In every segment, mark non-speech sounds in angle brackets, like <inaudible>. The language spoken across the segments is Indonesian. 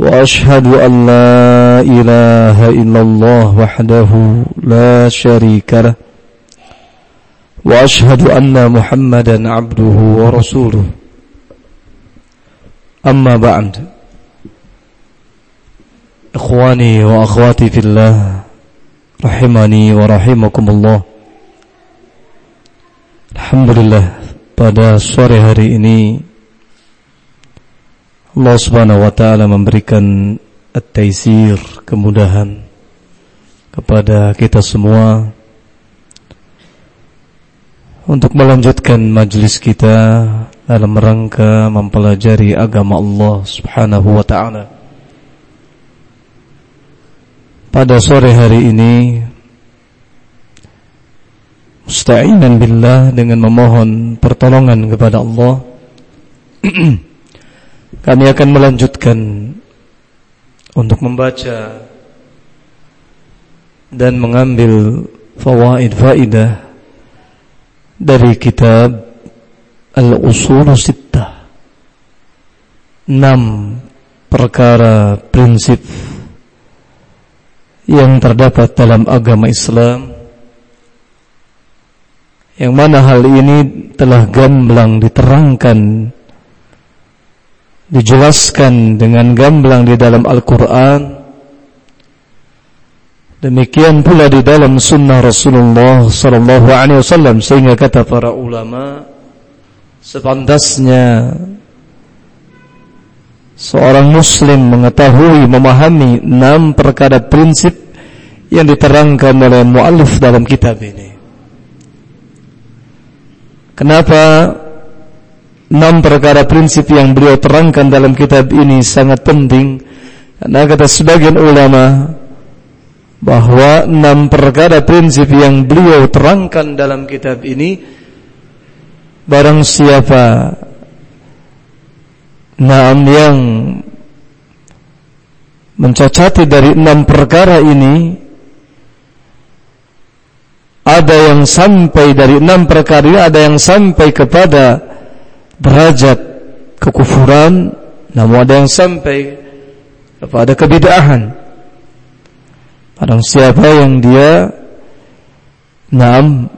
وأشهد أن لا إله إلا الله وحده لا شريك له وأشهد أن محمدا عبده ورسوله أما بعد إخواني وأخواتي في الله rahimani wa rahimakumullah Alhamdulillah pada sore hari ini Allah Subhanahu wa taala memberikan at-taisir, kemudahan kepada kita semua untuk melanjutkan majlis kita dalam rangka mempelajari agama Allah Subhanahu wa taala. Pada sore hari ini musta'inan billah dengan memohon pertolongan kepada Allah <clears throat> Kami akan melanjutkan untuk membaca dan mengambil fawaid faidah dari kitab Al-Usul Sittah. Enam perkara prinsip yang terdapat dalam agama Islam yang mana hal ini telah gamblang diterangkan dijelaskan dengan gamblang di dalam Al-Quran. Demikian pula di dalam sunnah Rasulullah sallallahu alaihi wasallam sehingga kata para ulama sepantasnya seorang muslim mengetahui memahami enam perkara prinsip yang diterangkan oleh muallif dalam kitab ini. Kenapa enam perkara prinsip yang beliau terangkan dalam kitab ini sangat penting. Karena kata sebagian ulama bahwa enam perkara prinsip yang beliau terangkan dalam kitab ini barang siapa enam yang mencacati dari enam perkara ini ada yang sampai dari enam perkara ini ada yang sampai kepada derajat kekufuran namun ada yang sampai kepada kebidaahan Padang siapa yang dia enam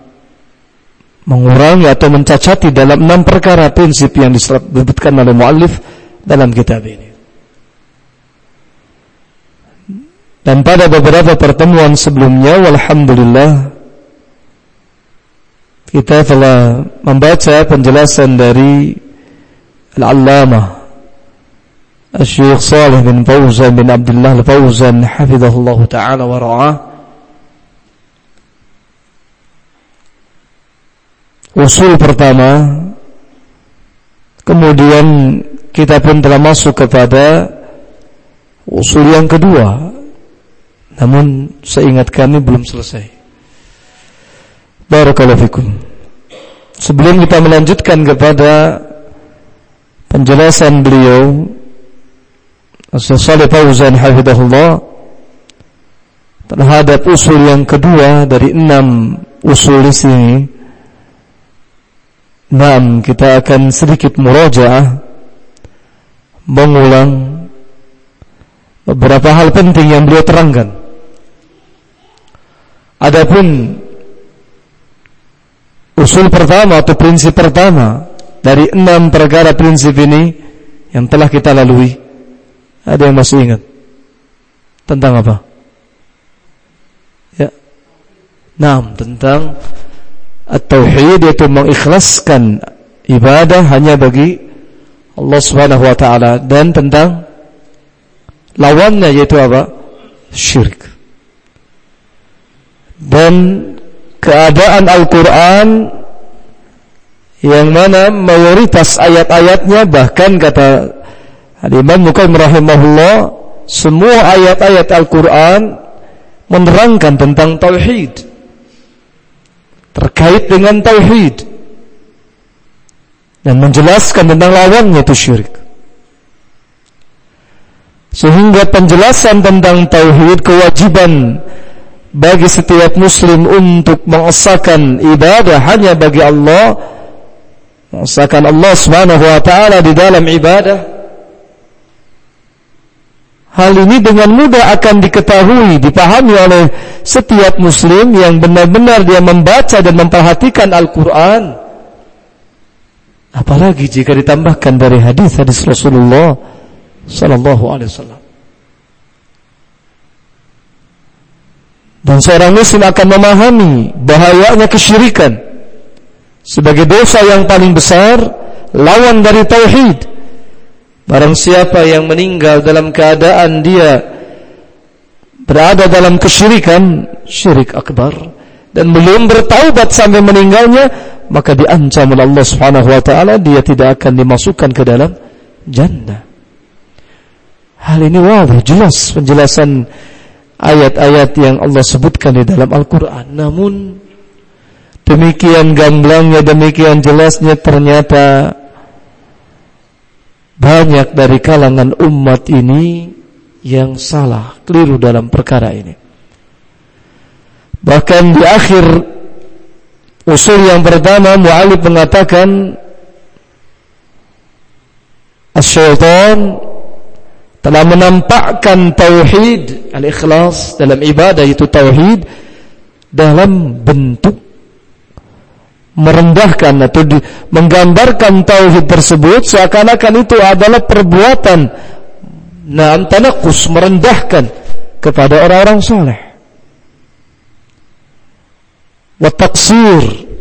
mengurangi atau mencacati dalam enam perkara prinsip yang disebutkan oleh muallif dalam kitab ini. Dan pada beberapa pertemuan sebelumnya, walhamdulillah, kita telah membaca penjelasan dari Al-Allamah Al-Syekh Salih bin Fauzan bin Abdullah Al-Fauzan Hafizahullah Ta'ala wa ra'ah. Usul pertama Kemudian kita pun telah masuk kepada Usul yang kedua. Namun seingat kami belum selesai Barakallahu fikum. Sebelum kita melanjutkan kepada penjelasan beliau Syekh Saleh Fauzan hafizahullah terhadap usul yang kedua dari enam usul di sini. Enam kita akan sedikit murajaah mengulang beberapa hal penting yang beliau terangkan. Adapun Usul pertama atau prinsip pertama dari enam perkara prinsip ini yang telah kita lalui. Ada yang masih ingat? Tentang apa? Ya. Nah, tentang at-tauhid yaitu mengikhlaskan ibadah hanya bagi Allah Subhanahu wa taala dan tentang lawannya yaitu apa? Syirik. Dan keadaan Al-Quran yang mana mayoritas ayat-ayatnya bahkan kata Al-Imam Muqayyim rahimahullah semua ayat-ayat Al-Quran menerangkan tentang tauhid terkait dengan tauhid dan menjelaskan tentang lawannya itu syirik. Sehingga penjelasan tentang tauhid kewajiban bagi setiap muslim untuk mengesahkan ibadah hanya bagi Allah, mengesahkan Allah Subhanahu wa taala di dalam ibadah. Hal ini dengan mudah akan diketahui, dipahami oleh setiap muslim yang benar-benar dia membaca dan memperhatikan Al-Qur'an. Apalagi jika ditambahkan dari hadis-hadis Rasulullah sallallahu alaihi wasallam. Dan seorang muslim akan memahami bahayanya kesyirikan sebagai dosa yang paling besar, lawan dari tauhid. Barang siapa yang meninggal dalam keadaan dia berada dalam kesyirikan, syirik akbar dan belum bertaubat sampai meninggalnya, maka diancam oleh Allah Subhanahu wa taala dia tidak akan dimasukkan ke dalam jannah. Hal ini wadih jelas penjelasan ayat-ayat yang Allah sebutkan di dalam Al-Qur'an. Namun demikian gamblangnya, demikian jelasnya ternyata banyak dari kalangan umat ini yang salah, keliru dalam perkara ini. Bahkan di akhir Usul yang pertama Mu'alib mengatakan As-syaitan telah menampakkan tauhid al-ikhlas dalam ibadah itu tauhid dalam bentuk merendahkan atau di, menggambarkan tauhid tersebut seakan-akan itu adalah perbuatan nah tanakus merendahkan kepada orang-orang saleh wataksir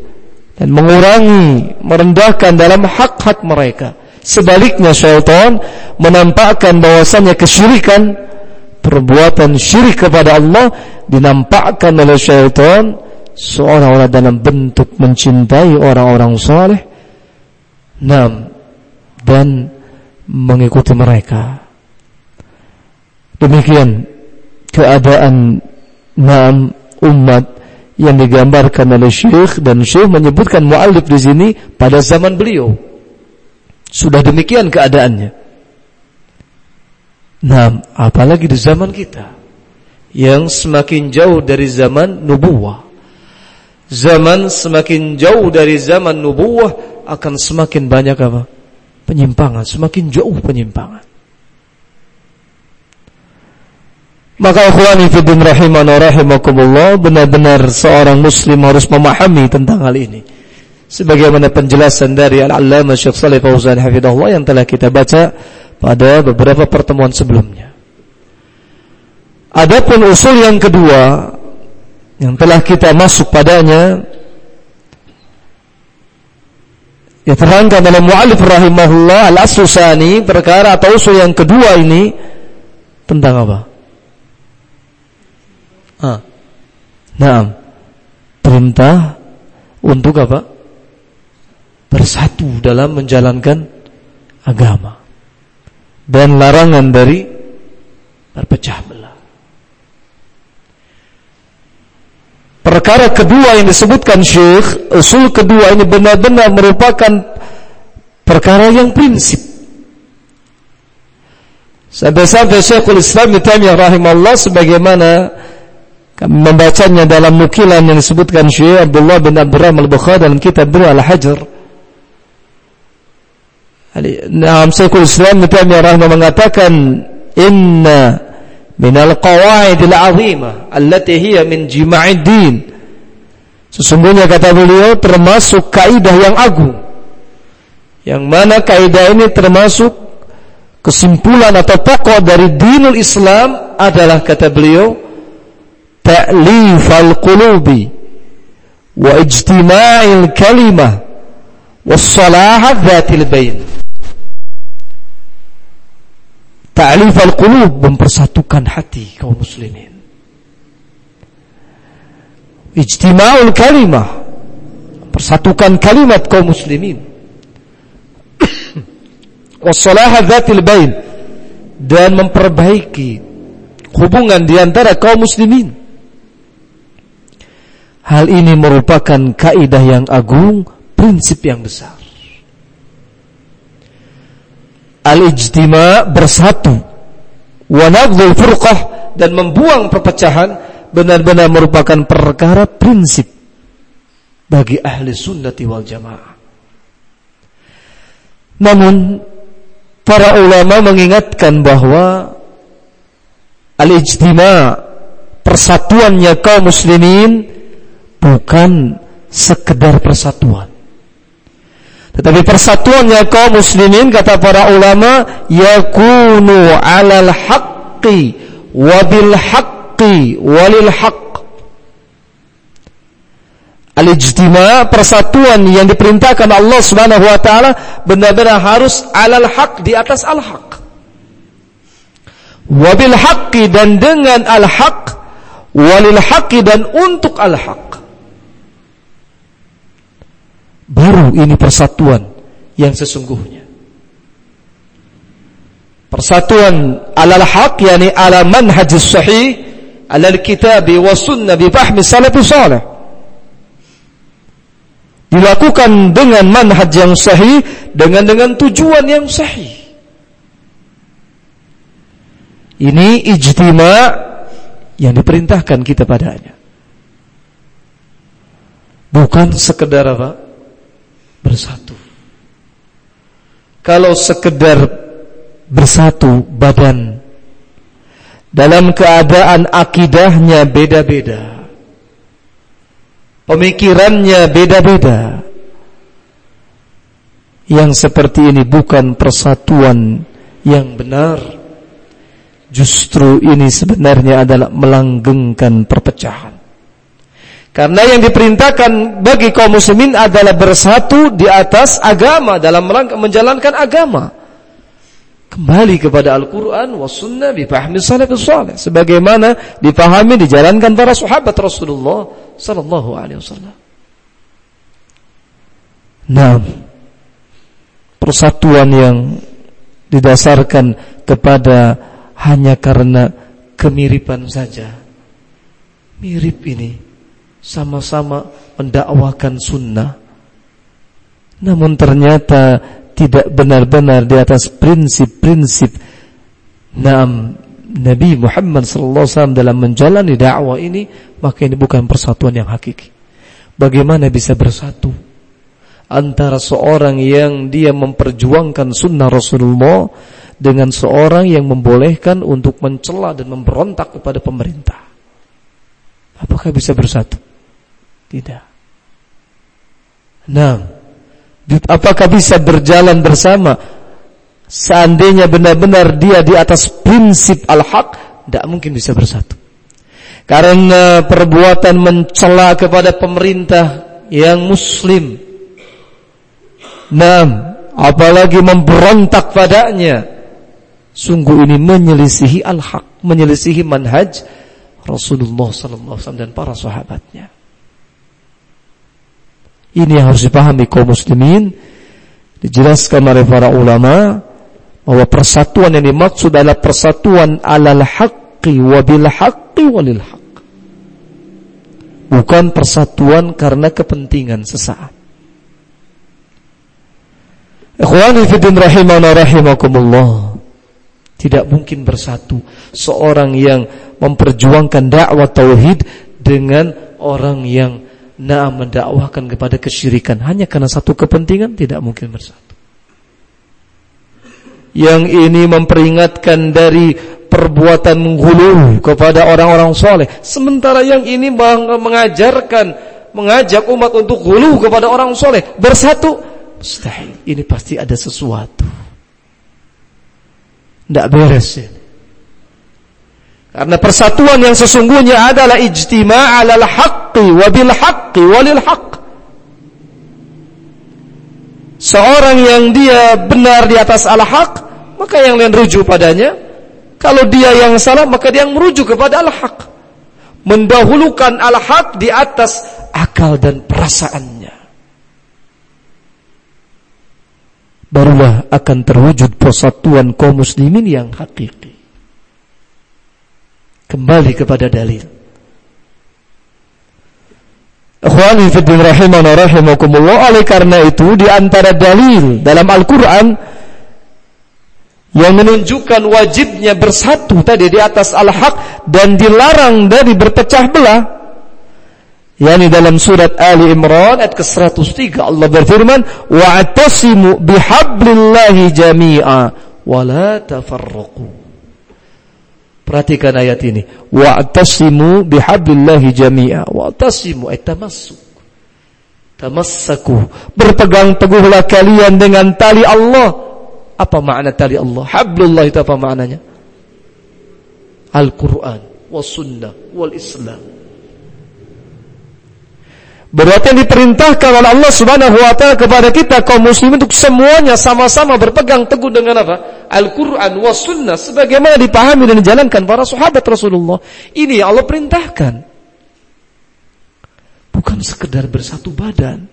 dan mengurangi, merendahkan dalam hak-hak mereka. Sebaliknya syaitan menampakkan bahwasannya kesyirikan perbuatan syirik kepada Allah dinampakkan oleh syaitan seolah-olah dalam bentuk mencintai orang-orang saleh nam dan mengikuti mereka. Demikian keadaan nam umat yang digambarkan oleh Syekh dan Syekh menyebutkan muallif di sini pada zaman beliau. Sudah demikian keadaannya. Nah, apalagi di zaman kita yang semakin jauh dari zaman nubuwah. Zaman semakin jauh dari zaman nubuwah akan semakin banyak apa? Penyimpangan, semakin jauh penyimpangan. Maka ikhwani fiddin rahiman wa rahimakumullah benar-benar seorang muslim harus memahami tentang hal ini. Sebagaimana penjelasan dari Al-Allamah Syekh Saleh Fauzan hafizahullah yang telah kita baca pada beberapa pertemuan sebelumnya. Adapun usul yang kedua yang telah kita masuk padanya ya terangkan dalam mu'alif rahimahullah al-asusani perkara atau usul yang kedua ini tentang apa? Ah. Nah, perintah untuk apa? Bersatu dalam menjalankan agama dan larangan dari berpecah belah. Perkara kedua yang disebutkan Syekh, usul kedua ini benar-benar merupakan perkara yang prinsip. Sampai-sampai Syekhul Islam Taimiyah rahimahullah sebagaimana membacanya dalam nukilan yang disebutkan Syekh Abdullah bin Abdurrahman Al-Bukhari dalam kitab Al-Hajar. Nah, Syekhul Islam Ibnu Taimiyah mengatakan inna minal qawaidil azimah allati hiya min jima'id din. Sesungguhnya kata beliau termasuk kaidah yang agung. Yang mana kaidah ini termasuk kesimpulan atau pokok dari dinul Islam adalah kata beliau ta'lifal qulubi wa ijtima'il kalimah wa salahat dzatil bain. Ta'lif al-qulub mempersatukan hati kaum muslimin. Ijtima'ul kalimah persatukan kalimat kaum muslimin. <coughs> Wassalaha dzatil bain dan memperbaiki hubungan di antara kaum muslimin. Hal ini merupakan kaidah yang agung, prinsip yang besar. Al-ijtima bersatu wa naghdul furqah dan membuang perpecahan benar-benar merupakan perkara prinsip bagi ahli sunnati wal jamaah. Namun para ulama mengingatkan bahwa al-ijtima persatuannya kaum muslimin bukan sekedar persatuan. Tetapi persatuannya kaum muslimin kata para ulama yakunu 'alal haqqi wa bil haqqi walil haqq. Al-ijtima persatuan yang diperintahkan Allah Subhanahu wa taala benar-benar harus alal haq di atas al haq. Wabil haqqi dan dengan al haq walil haqqi dan untuk al haq. Baru ini persatuan yang sesungguhnya. Persatuan alal haq yakni ala manhajis sahih ala al-kitab wa sunnah bi fahmi salafus salih dilakukan dengan manhaj yang sahih dengan dengan tujuan yang sahih. Ini ijtima yang diperintahkan kita padanya. Bukan sekedar apa bersatu kalau sekedar bersatu badan dalam keadaan akidahnya beda-beda Pemikirannya beda-beda. Yang seperti ini bukan persatuan yang benar. Justru ini sebenarnya adalah melanggengkan perpecahan. Karena yang diperintahkan bagi kaum muslimin adalah bersatu di atas agama dalam rangka menjalankan agama. Kembali kepada Al-Quran wa sunnah bifahmi salafus salih. Sebagaimana dipahami dijalankan para sahabat Rasulullah sallallahu alaihi wasallam. Nah, persatuan yang didasarkan kepada hanya karena kemiripan saja. Mirip ini sama-sama mendakwakan sunnah. Namun ternyata tidak benar-benar di atas prinsip-prinsip Naam Nabi Muhammad SAW dalam menjalani dakwah ini maka ini bukan persatuan yang hakiki. Bagaimana bisa bersatu antara seorang yang dia memperjuangkan sunnah Rasulullah dengan seorang yang membolehkan untuk mencela dan memberontak kepada pemerintah? Apakah bisa bersatu? Tidak. Nah, apakah bisa berjalan bersama? Seandainya benar-benar dia di atas prinsip al-haq, tidak mungkin bisa bersatu. Karena perbuatan mencela kepada pemerintah yang muslim. Nah, apalagi memberontak padanya. Sungguh ini menyelisihi al-haq, menyelisihi manhaj Rasulullah sallallahu alaihi wasallam dan para sahabatnya. Ini yang harus dipahami kaum muslimin dijelaskan oleh para ulama bahwa persatuan yang dimaksud adalah persatuan alal haqqi wa bil haqqi walil haqq. Bukan persatuan karena kepentingan sesaat. Ikhwani fiddin rahimana rahimakumullah. Tidak mungkin bersatu seorang yang memperjuangkan dakwah tauhid dengan orang yang naam mendakwahkan kepada kesyirikan hanya karena satu kepentingan tidak mungkin bersatu yang ini memperingatkan dari perbuatan menghulu kepada orang-orang soleh. Sementara yang ini mengajarkan, mengajak umat untuk hulu kepada orang soleh. Bersatu, mustahil. Ini pasti ada sesuatu. Tidak beres ini. Karena persatuan yang sesungguhnya adalah ijtima' alal haqqi wabil haqqi walil haqq. Seorang yang dia benar di atas al-haq, maka yang lain rujuk padanya. Kalau dia yang salah, maka dia yang merujuk kepada al-haq. Mendahulukan al-haq di atas akal dan perasaannya. barulah akan terwujud persatuan kaum muslimin yang hakiki. Kembali kepada dalil. Ikhwani fiddin rahimana rahimakumullah oleh karena itu di antara dalil dalam Al-Quran yang menunjukkan wajibnya bersatu tadi di atas al-haq dan dilarang dari berpecah belah yakni dalam surat Ali Imran ayat ke-103 Allah berfirman wa'tasimu bihablillahi jami'a wa la tafarraqu Perhatikan ayat ini. Wa'tasimu bihablillahi jami'a. Wa'tasimu ay tamassuk tamassaku. Berpegang teguhlah kalian dengan tali Allah. Apa makna tali Allah? Hablullah itu apa maknanya? Al-Quran was sunnah wal Islam Berarti yang diperintahkan oleh Allah Subhanahu wa taala kepada kita kaum muslimin untuk semuanya sama-sama berpegang teguh dengan apa? Al-Qur'an was sunnah sebagaimana dipahami dan dijalankan para sahabat Rasulullah. Ini yang Allah perintahkan. Bukan sekedar bersatu badan,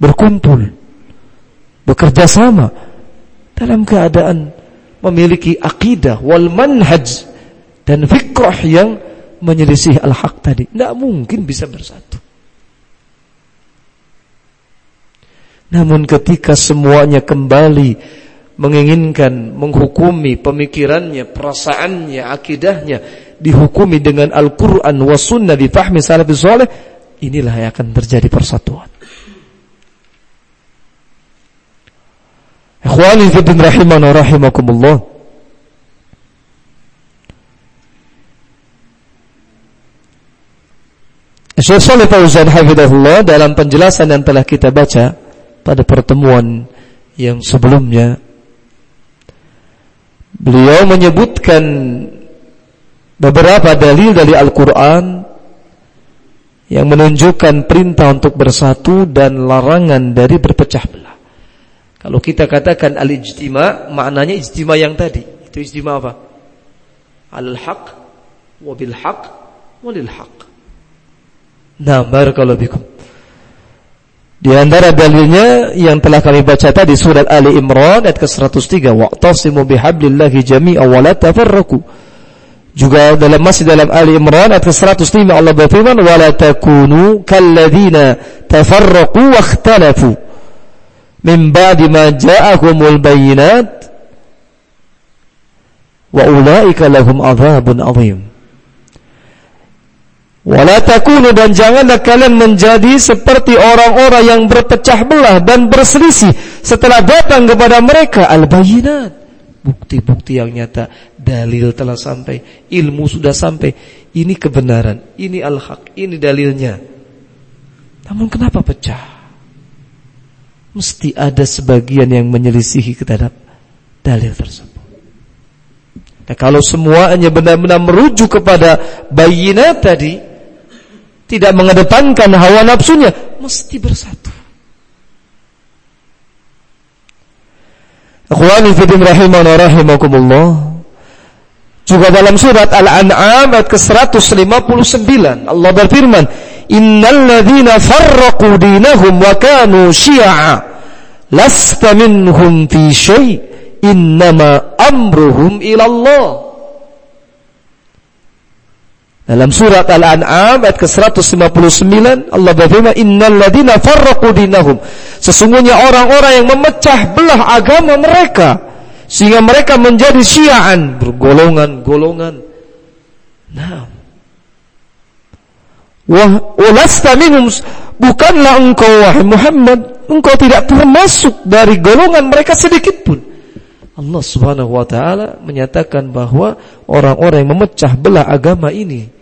berkumpul, bekerja sama dalam keadaan memiliki akidah wal manhaj dan fikrah yang menyelisih al-haq tadi. Tidak mungkin bisa bersatu. Namun ketika semuanya kembali menginginkan menghukumi pemikirannya, perasaannya, akidahnya dihukumi dengan Al-Qur'an wa sunnah difahmi salafus saleh, inilah yang akan terjadi persatuan. Ikhwani fi din rahimana rahimakumullah. Syekh Saleh Fauzan hafizahullah dalam penjelasan yang telah kita baca pada pertemuan yang sebelumnya beliau menyebutkan beberapa dalil dari Al-Quran yang menunjukkan perintah untuk bersatu dan larangan dari berpecah belah. Kalau kita katakan al-ijtima, maknanya ijtima yang tadi. Itu ijtima apa? Al-haq, wabil haq, walil haq. Nah, barakallahu bikum. Di antara dalilnya yang telah kami baca tadi surat Ali Imran ayat ke-103 wa'tasimu bihablillahi jami'a wa la tafarraqu. Juga dalam masih dalam Ali Imran ayat ke-105 Allah berfirman wa la takunu kalladzina tafarraqu wa ikhtalafu min ba'di ma ja'ahumul bayyinat wa ulaika lahum adzabun adzim. Wala takunu dan janganlah kalian menjadi seperti orang-orang yang berpecah belah dan berselisih setelah datang kepada mereka al-bayyinat. Bukti-bukti yang nyata, dalil telah sampai, ilmu sudah sampai. Ini kebenaran, ini al-haq, ini dalilnya. Namun kenapa pecah? Mesti ada sebagian yang menyelisihi terhadap dalil tersebut. Nah, kalau semuanya benar-benar merujuk kepada bayinat tadi, tidak mengedepankan hawa nafsunya, mesti bersatu. Akhwani fiddin rahimana rahimakumullah. Juga dalam surat Al-An'am ayat ke-159 Allah berfirman, "Innal ladzina farraqu dinahum wa kanu syi'a lasta minhum fi syai' innama amruhum ila Allah." Dalam surat Al-An'am ayat ke-159 Allah berfirman innal ladina farraqu dinahum sesungguhnya orang-orang yang memecah belah agama mereka sehingga mereka menjadi syiaan bergolongan-golongan. Nah. Wah, walasta minhum bukanlah engkau wahai Muhammad engkau tidak termasuk dari golongan mereka sedikit pun. Allah Subhanahu wa taala menyatakan bahwa orang-orang yang memecah belah agama ini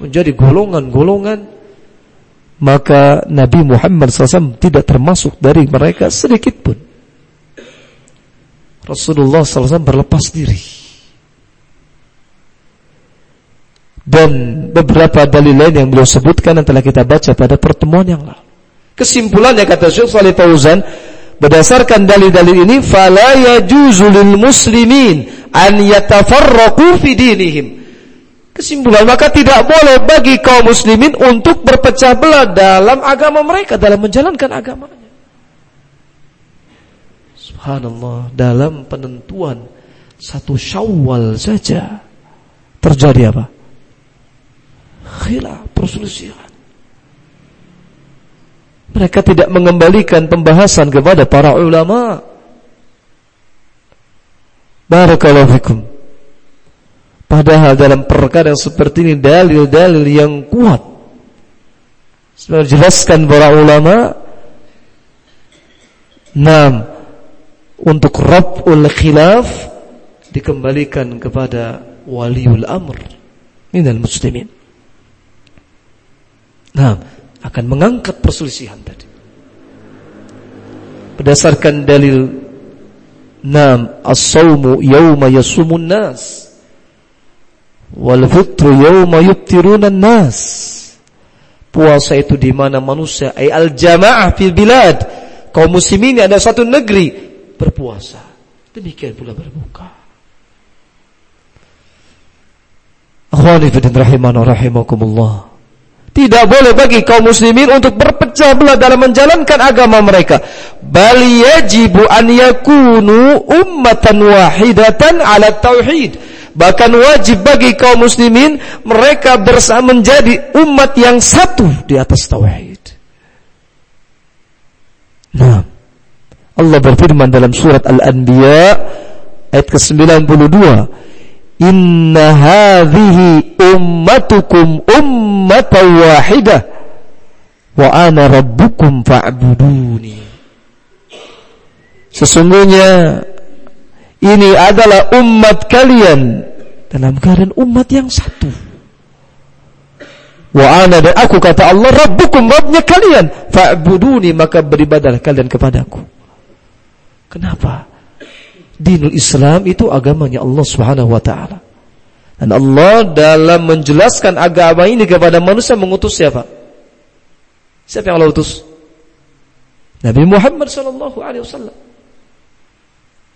menjadi golongan-golongan maka Nabi Muhammad SAW tidak termasuk dari mereka sedikit pun. Rasulullah SAW berlepas diri. Dan beberapa dalil lain yang beliau sebutkan yang telah kita baca pada pertemuan yang lalu. Kesimpulannya kata Syekh Salih Fauzan, Berdasarkan dalil-dalil ini, yajuzu lil muslimin an yatafarraqu fi dinihim. Kesimpulan maka tidak boleh bagi kaum muslimin untuk berpecah belah dalam agama mereka dalam menjalankan agamanya. Subhanallah, dalam penentuan satu syawal saja terjadi apa? Khilaf, perselisihan. Mereka tidak mengembalikan pembahasan kepada para ulama. Barakallahu fikum. Padahal dalam perkara yang seperti ini dalil-dalil yang kuat. Sebenarnya jelaskan para ulama. Nam untuk rab'ul khilaf dikembalikan kepada waliul amr minal muslimin. Nah, akan mengangkat perselisihan tadi. Berdasarkan dalil Nam as-sawmu yawma yasumun nas wal fitru yawma yuftiruna nas. Puasa itu di mana manusia ay al jamaah fil bilad. Kaum muslimin ada satu negeri berpuasa. Demikian pula berbuka. Akhwani fi rahimana rahimakumullah. Tidak boleh bagi kaum muslimin untuk berpecah belah dalam menjalankan agama mereka. Bal yajibu an yakunu ummatan wahidatan ala tauhid. Bahkan wajib bagi kaum muslimin mereka bersama menjadi umat yang satu di atas tauhid. Nah, Allah berfirman dalam surat Al-Anbiya ayat ke-92 Inna hadhihi ummatukum ummatan wahidah wa ana rabbukum fa'buduni. Sesungguhnya ini adalah umat kalian dalam keadaan umat yang satu. Wa ana dan aku kata Allah rabbukum rabbnya kalian fa'buduni maka beribadahlah kalian kepadaku. Kenapa? Dinul Islam itu agamanya Allah Subhanahu wa taala. Dan Allah dalam menjelaskan agama ini kepada manusia mengutus siapa? Siapa yang Allah utus? Nabi Muhammad sallallahu alaihi wasallam.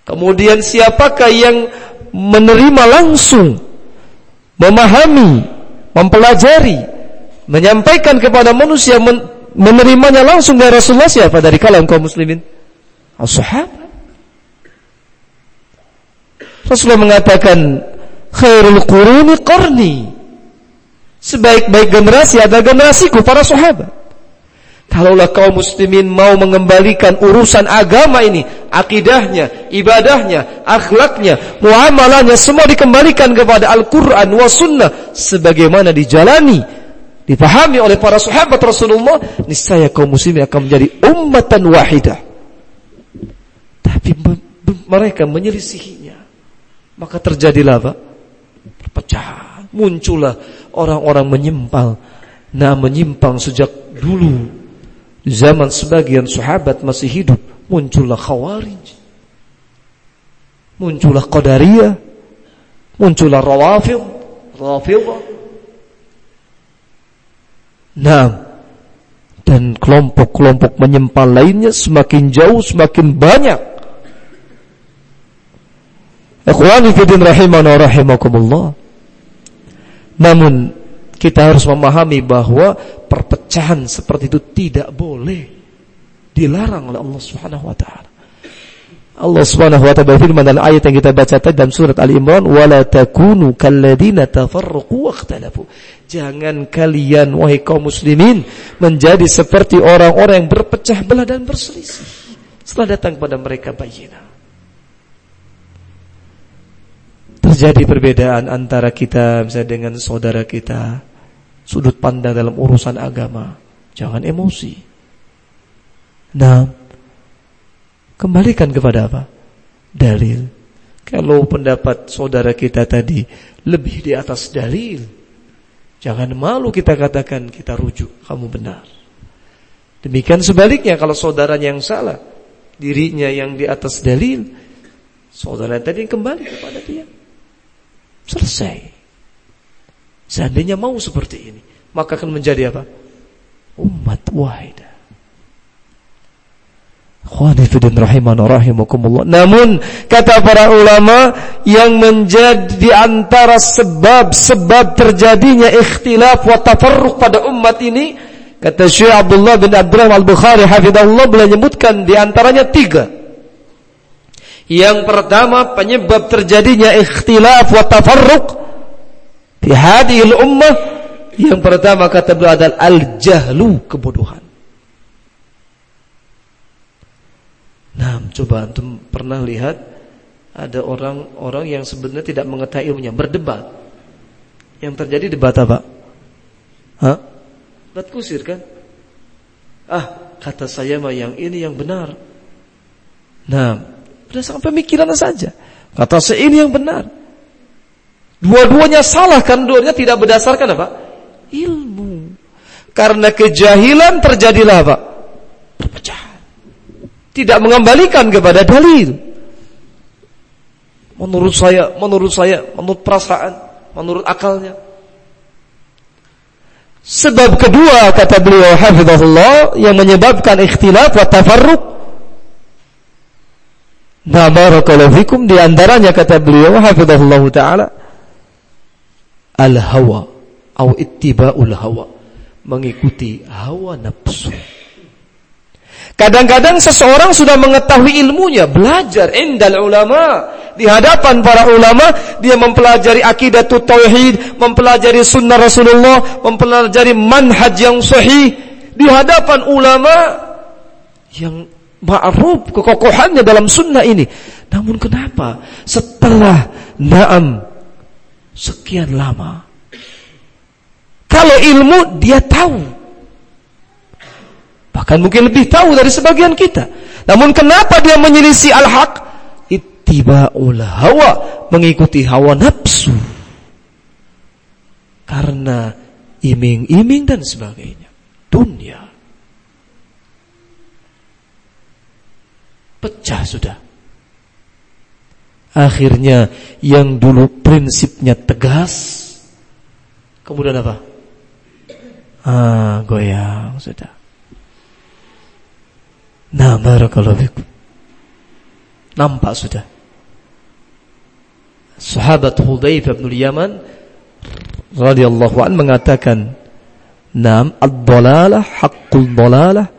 Kemudian siapakah yang menerima langsung memahami, mempelajari, menyampaikan kepada manusia menerimanya langsung dari Rasulullah siapa dari kalangan kaum muslimin? As-sahabat. Rasulullah mengatakan khairul quruni qarni. Sebaik-baik generasi adalah generasiku para sahabat. Kalaulah kaum muslimin mau mengembalikan urusan agama ini, akidahnya, ibadahnya, akhlaknya, muamalahnya semua dikembalikan kepada Al-Qur'an wa sunnah sebagaimana dijalani, dipahami oleh para sahabat Rasulullah, niscaya kaum muslimin akan menjadi ummatan wahidah. Tapi mereka menyelisihinya. Maka terjadilah apa? Perpecahan. Muncullah orang-orang menyimpang. Nah menyimpang sejak dulu. Zaman sebagian sahabat masih hidup. Muncullah khawarij. Muncullah qadariyah. Muncullah rawafil. Rafidah. Nah, dan kelompok-kelompok menyimpang lainnya semakin jauh, semakin banyak. Ikhwani fidin rahimana rahimakumullah. Namun kita harus memahami bahwa perpecahan seperti itu tidak boleh dilarang oleh Allah Subhanahu wa taala. Allah Subhanahu wa taala berfirman dalam ayat yang kita baca tadi dalam surat Ali Imran, "Wala takunu kalladzina tafarraqu wakhtalafu." Jangan kalian wahai kaum muslimin menjadi seperti orang-orang yang berpecah belah dan berselisih setelah datang kepada mereka bayinah. Terjadi perbedaan antara kita misalnya dengan saudara kita, sudut pandang dalam urusan agama, jangan emosi. Nah, kembalikan kepada apa? Dalil. Kalau pendapat saudara kita tadi lebih di atas dalil, jangan malu kita katakan kita rujuk, kamu benar. Demikian sebaliknya kalau saudaranya yang salah, dirinya yang di atas dalil, saudara tadi kembali kepada dia. Selesai. Seandainya mau seperti ini, maka akan menjadi apa? Umat wahidah. Khwanifidin rahimana rahimakumullah. Namun kata para ulama yang menjadi antara sebab-sebab terjadinya ikhtilaf wa tafarruq pada umat ini kata Syekh Abdullah bin Abdullah Al-Bukhari hafizahullah beliau menyebutkan di antaranya tiga. Yang pertama penyebab terjadinya ikhtilaf wa tafarruq di hadhil ummah yang pertama kata beliau adalah al-jahlu kebodohan. Nah, coba antum pernah lihat ada orang-orang yang sebenarnya tidak mengetahui ilmunya berdebat. Yang terjadi debat apa? Hah? Debat kusir kan? Ah, kata saya mah yang ini yang benar. Nah, berdasarkan pemikiran saja. Kata saya ini yang benar. Dua-duanya salah kan dua-duanya tidak berdasarkan apa? Ilmu. Karena kejahilan terjadilah apa? Perpecahan. Tidak mengembalikan kepada dalil. Menurut saya, menurut saya, menurut perasaan, menurut akalnya. Sebab kedua kata beliau hafizahullah yang menyebabkan ikhtilaf wa tafarruq Nah fikum di antaranya kata beliau hafizahullah taala al-hawa atau ittiba'ul hawa mengikuti hawa nafsu. Kadang-kadang seseorang sudah mengetahui ilmunya, belajar indal ulama, di hadapan para ulama, dia mempelajari akidah tauhid, mempelajari sunnah Rasulullah, mempelajari manhaj yang sahih di hadapan ulama yang ma'ruf kekokohannya dalam sunnah ini. Namun kenapa setelah naam sekian lama kalau ilmu dia tahu Bahkan mungkin lebih tahu dari sebagian kita. Namun kenapa dia menyelisih al-haq? Ittiba'ul hawa, mengikuti hawa nafsu. Karena iming-iming dan sebagainya. Dunia. Pecah sudah. Akhirnya yang dulu prinsipnya tegas, kemudian apa? Ah, goyang sudah. Nah, barakallahu fikum. Nampak sudah. Sahabat Hudzaifah bin Yaman radhiyallahu an mengatakan, "Nam ad-dhalalah haqqul dhalalah."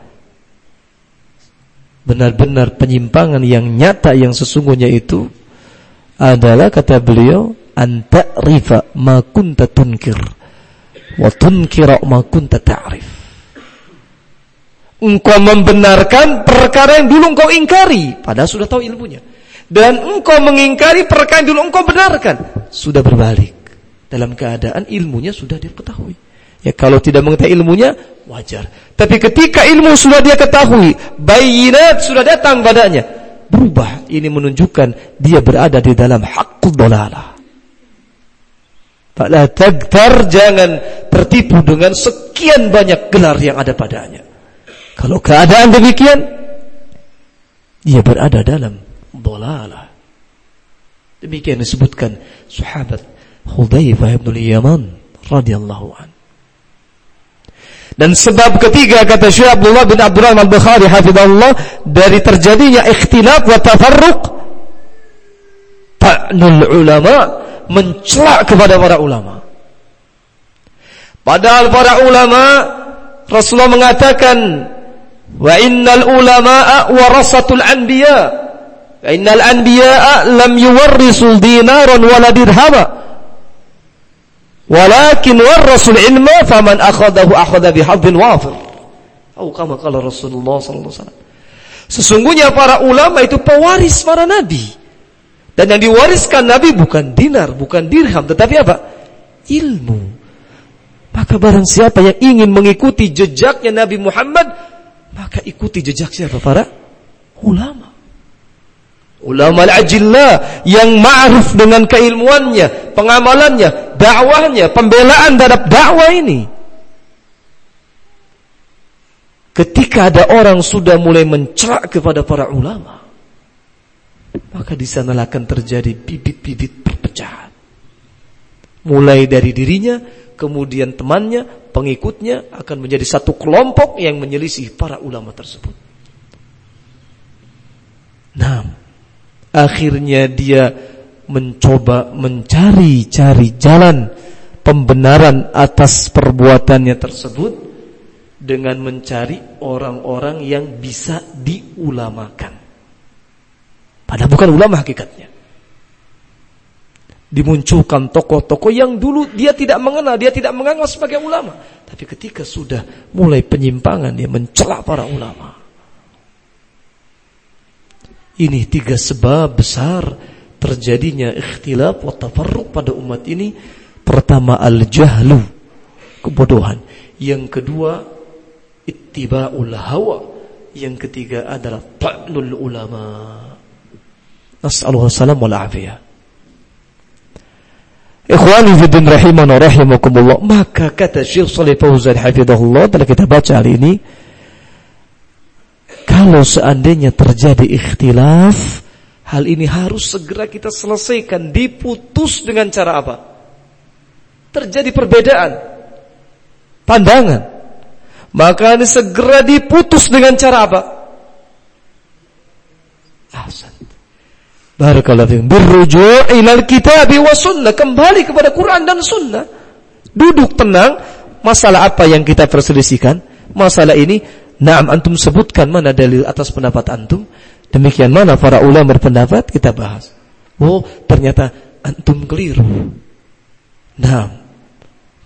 Benar-benar penyimpangan yang nyata yang sesungguhnya itu adalah kata beliau anta rifa ma kunta tunkir wa tunkira ma kunta ta'rif engkau membenarkan perkara yang dulu engkau ingkari, padahal sudah tahu ilmunya. Dan engkau mengingkari perkara yang dulu engkau benarkan, sudah berbalik. Dalam keadaan ilmunya sudah dia ketahui. Ya kalau tidak mengetahui ilmunya, wajar. Tapi ketika ilmu sudah dia ketahui, bayinat sudah datang padanya, berubah. Ini menunjukkan dia berada di dalam hakul dolalah. Fala tagtar jangan tertipu dengan sekian banyak gelar yang ada padanya. Kalau keadaan demikian, dia berada dalam dolalah. Demikian disebutkan sahabat Hudzaifah bin Yaman radhiyallahu an. Dan sebab ketiga kata Syekh Abdullah bin Abdurrahman Al-Bukhari hafizahullah dari terjadinya ikhtilaf wa tafarruq ta'nul ulama mencela kepada para ulama. Padahal para ulama Rasulullah mengatakan Wa innal ulama'a warasatul anbiya. Innal anbiya'a lam yuwarrisul dinaran wala dirhama. Walakin warrasul ilma faman akhadahu akhadha bihadzin wafir. Atau kama kala Rasulullah sallallahu alaihi wasallam. Sesungguhnya para ulama itu pewaris para nabi. Dan yang diwariskan nabi bukan dinar, bukan dirham, tetapi apa? Ilmu. Maka barang siapa yang ingin mengikuti jejaknya Nabi Muhammad, maka ikuti jejak siapa para ulama. Ulama al-ajillah yang ma'ruf dengan keilmuannya, pengamalannya, dakwahnya, pembelaan terhadap dakwah ini. Ketika ada orang sudah mulai mencerak kepada para ulama, maka di sana akan terjadi bibit-bibit perpecahan. Mulai dari dirinya, kemudian temannya, pengikutnya akan menjadi satu kelompok yang menyelisih para ulama tersebut. Nah, akhirnya dia mencoba mencari-cari jalan pembenaran atas perbuatannya tersebut dengan mencari orang-orang yang bisa diulamakan. Padahal bukan ulama hakikatnya. Dimunculkan tokoh-tokoh yang dulu dia tidak mengenal, dia tidak menganggap sebagai ulama. Tapi ketika sudah mulai penyimpangan, dia mencela para ulama. Ini tiga sebab besar terjadinya ikhtilaf wa tafarruq pada umat ini. Pertama al-jahlu, kebodohan. Yang kedua ittiba'ul hawa. Yang ketiga adalah ta'nul ulama. Nas'alullah salam wal afiyah. Ikhwani fiddin rahiman wa rahimakumullah. Maka kata Syekh Salih Fauzan hafidhahullah telah kita baca hari ini kalau seandainya terjadi ikhtilaf, hal ini harus segera kita selesaikan, diputus dengan cara apa? Terjadi perbedaan pandangan. Maka ini segera diputus dengan cara apa? Ahsan. Barakallahu fiikum. Birruju' ilal kitab wa sunnah. Kembali kepada Quran dan sunnah. Duduk tenang. Masalah apa yang kita perselisihkan? Masalah ini Naam antum sebutkan mana dalil atas pendapat antum? Demikian mana para ulama berpendapat? Kita bahas. Oh, ternyata antum keliru. Naam.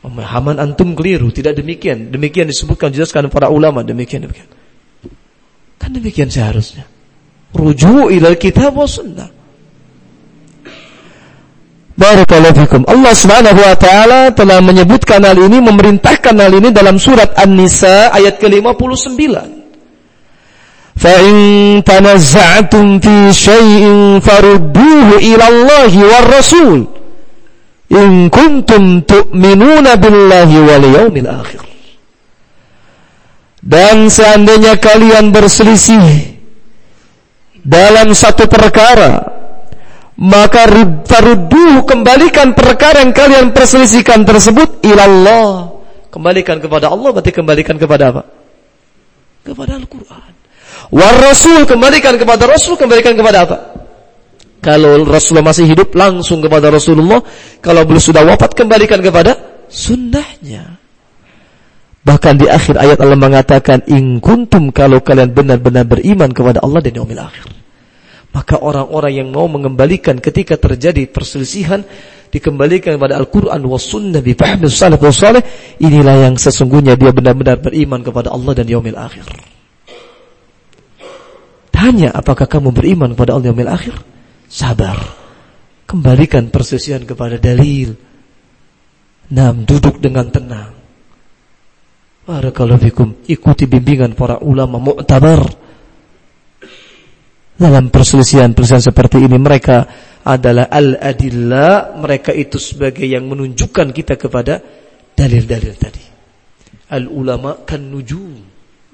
Pemahaman antum keliru, tidak demikian. Demikian disebutkan jelaskan para ulama, demikian demikian. Kan demikian seharusnya. Rujuk ilal kitab wa sunnah. Barakallahu fikum. Allah Subhanahu wa taala telah menyebutkan hal ini, memerintahkan hal ini dalam surat An-Nisa ayat ke-59. Fi syai'in farudduhu ila Allah war Rasul in kuntum tu'minuna billahi wal yawmil akhir. Dan seandainya kalian berselisih dalam satu perkara maka farudduhu kembalikan perkara yang kalian perselisihkan tersebut ilallah kembalikan kepada Allah berarti kembalikan kepada apa? Kepada Al-Qur'an war rasul kembalikan kepada rasul kembalikan kepada apa? Kalau Rasulullah masih hidup langsung kepada Rasulullah. Kalau beliau sudah wafat kembalikan kepada sunnahnya. Bahkan di akhir ayat Allah mengatakan in kuntum kalau kalian benar-benar beriman kepada Allah dan yaumil akhir. Maka orang-orang yang mau mengembalikan ketika terjadi perselisihan dikembalikan kepada Al-Quran wa sunnah bi fahmi salaf inilah yang sesungguhnya dia benar-benar beriman kepada Allah dan yaumil akhir tanya apakah kamu beriman kepada Allah yaumil akhir? Sabar. Kembalikan perselisihan kepada dalil. Nam duduk dengan tenang. Barakallahu ikuti bimbingan para ulama mu'tabar. Dalam perselisihan-perselisihan seperti ini mereka adalah al-adillah, mereka itu sebagai yang menunjukkan kita kepada dalil-dalil tadi. Al-ulama kan nujum.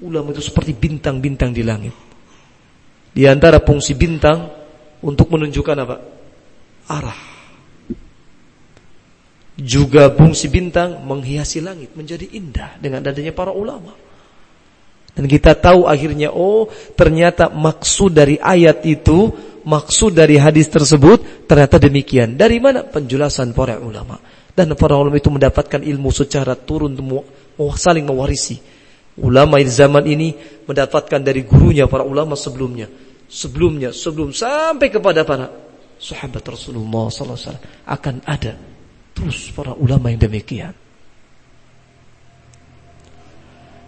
Ulama itu seperti bintang-bintang di langit. Di antara fungsi bintang untuk menunjukkan apa? Arah. Juga fungsi bintang menghiasi langit menjadi indah dengan adanya para ulama. Dan kita tahu akhirnya oh ternyata maksud dari ayat itu, maksud dari hadis tersebut ternyata demikian. Dari mana penjelasan para ulama? Dan para ulama itu mendapatkan ilmu secara turun saling mewarisi. Ulama di zaman ini mendapatkan dari gurunya para ulama sebelumnya. Sebelumnya, sebelum sampai kepada para sahabat Rasulullah SAW akan ada terus para ulama yang demikian.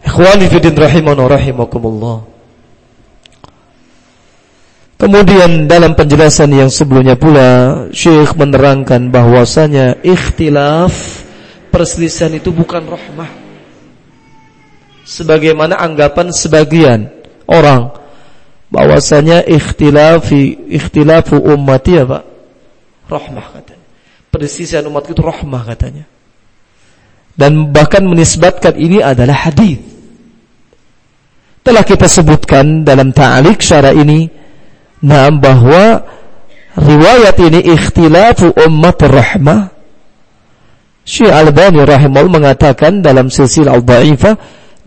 Ikhwani fiddin rahimana rahimakumullah. Kemudian dalam penjelasan yang sebelumnya pula Syekh menerangkan bahwasanya ikhtilaf perselisihan itu bukan rahmah. Sebagaimana anggapan sebagian orang bahwasanya ikhtilafi ikhtilafu ummati apa? Rahmah katanya. Perselisihan umat itu rahmah katanya. Dan bahkan menisbatkan ini adalah hadis telah kita sebutkan dalam ta'alik syara ini nah bahwa riwayat ini ikhtilafu ummat rahmah Syekh Al-Bani rahimahullah mengatakan dalam silsilah al-dha'ifah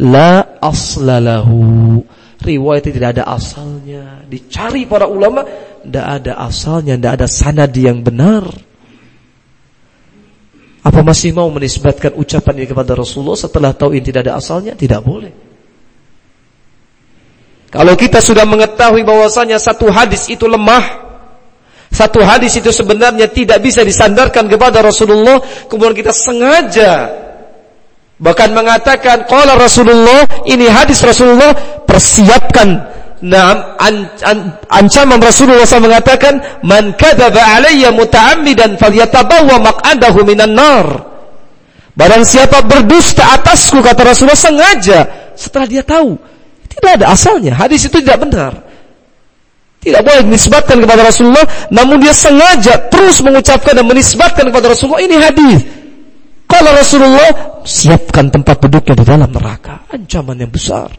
la aslalahu riwayat itu tidak ada asalnya. Dicari para ulama tidak ada asalnya tidak ada sanad yang benar. Apa masih mau menisbatkan ucapan ini kepada Rasulullah setelah tahu ini tidak ada asalnya? Tidak boleh. Kalau kita sudah mengetahui bahwasanya satu hadis itu lemah, satu hadis itu sebenarnya tidak bisa disandarkan kepada Rasulullah, kemudian kita sengaja bahkan mengatakan qala Rasulullah, ini hadis Rasulullah, persiapkan Nah, an, an, ancaman Rasulullah SAW mengatakan, "Man kadzaba alayya muta'ammidan falyatabawwa maq'adahu minan nar." Barang siapa berdusta atasku kata Rasulullah sengaja setelah dia tahu tidak ada asalnya. Hadis itu tidak benar. Tidak boleh dinisbatkan kepada Rasulullah, namun dia sengaja terus mengucapkan dan menisbatkan kepada Rasulullah ini hadis. Kalau Rasulullah siapkan tempat duduknya di dalam neraka, ancaman yang besar.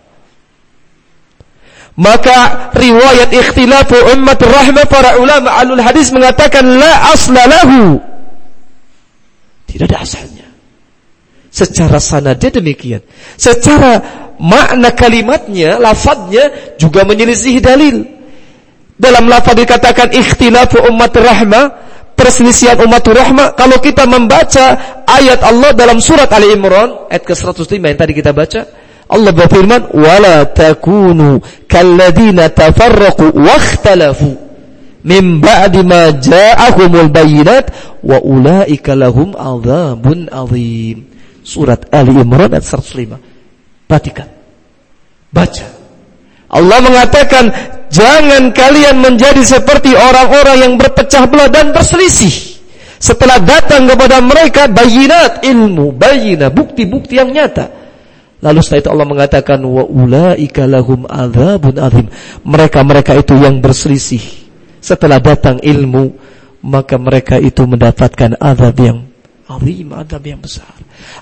Maka riwayat ikhtilafu umat rahmah para ulama alul hadis mengatakan la asla lahu. Tidak ada asalnya. Secara sanadnya demikian. Secara makna kalimatnya, lafadznya juga menyelisihi dalil. Dalam lafaz dikatakan ikhtilafu umat rahmah, perselisihan umat rahmah. Kalau kita membaca ayat Allah dalam surat Ali Imran ayat ke-105 yang tadi kita baca, Allah berfirman, "Wala takunu kalladzina tafarraqu wakhtalafu min ba'di ma ja'ahumul bayyinat wa ulaika lahum adzabun adzim." Surat Ali Imran ayat 105. Perhatikan. Baca. Allah mengatakan, "Jangan kalian menjadi seperti orang-orang yang berpecah belah dan berselisih." Setelah datang kepada mereka bayinat ilmu, bayinah, bukti-bukti yang nyata. Lalu setelah itu Allah mengatakan wa ulaika lahum adzabun azim. Mereka-mereka itu yang berselisih setelah datang ilmu maka mereka itu mendapatkan azab yang azim, azab yang besar.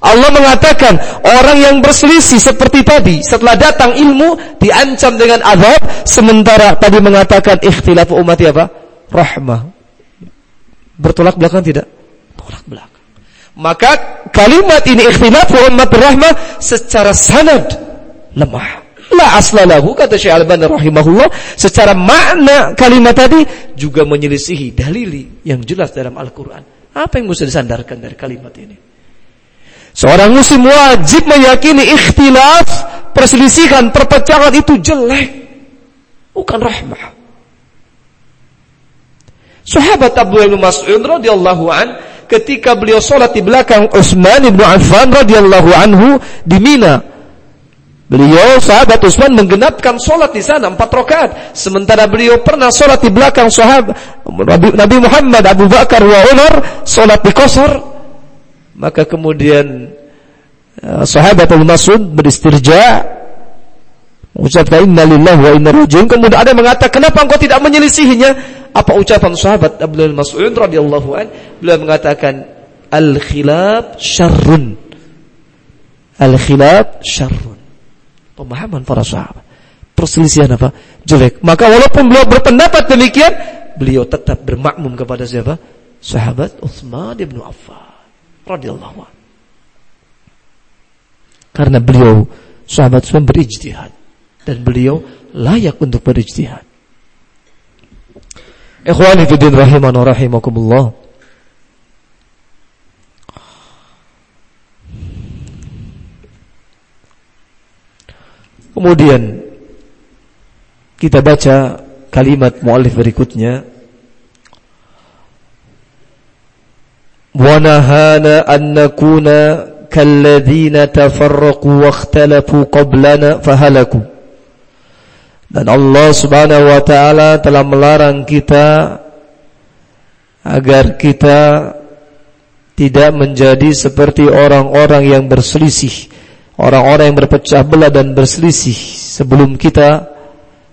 Allah mengatakan orang yang berselisih seperti tadi setelah datang ilmu diancam dengan azab sementara tadi mengatakan ikhtilaf umat apa? Rahmah. Bertolak belakang tidak? Tolak belakang. Maka kalimat ini ikhtilaf umat rahmah secara sanad lemah. La aslalahu kata Syekh Al-Albani rahimahullah secara makna kalimat tadi juga menyelisihi dalili yang jelas dalam Al-Qur'an. Apa yang mesti disandarkan dari kalimat ini? Seorang muslim wajib meyakini ikhtilaf, perselisihan, perpecahan itu jelek. Bukan rahmah. Sahabat Abu Mas'ud radhiyallahu an ketika beliau sholat di belakang Utsman bin Affan radhiyallahu anhu di Mina. Beliau sahabat Utsman menggenapkan sholat di sana empat rakaat, sementara beliau pernah sholat di belakang sahabat Nabi Muhammad Abu Bakar wa Umar sholat di kosor. Maka kemudian uh, sahabat Abu Mas'ud beristirja mengucapkan inna wa inna rajiun. Kemudian ada yang mengatakan kenapa engkau tidak menyelisihinya? Apa ucapan sahabat Abdul Mas'ud radhiyallahu an? Beliau mengatakan al-khilaf syarrun. Al-khilaf syarrun. Pemahaman para sahabat. Perselisihan apa? Jelek. Maka walaupun beliau berpendapat demikian, beliau tetap bermakmum kepada siapa? Sahabat Utsman bin Affan radhiyallahu. Karena beliau sahabat Utsman berijtihad dan beliau layak untuk berijtihad. Ikhwani fi din rahiman wa rahimakumullah. Kemudian kita baca kalimat muallif berikutnya. Wa nahana an nakuna kalladzina tafarraqu wa ikhtalafu qablana fahalaku. Dan Allah Subhanahu wa taala telah melarang kita agar kita tidak menjadi seperti orang-orang yang berselisih, orang-orang yang berpecah belah dan berselisih sebelum kita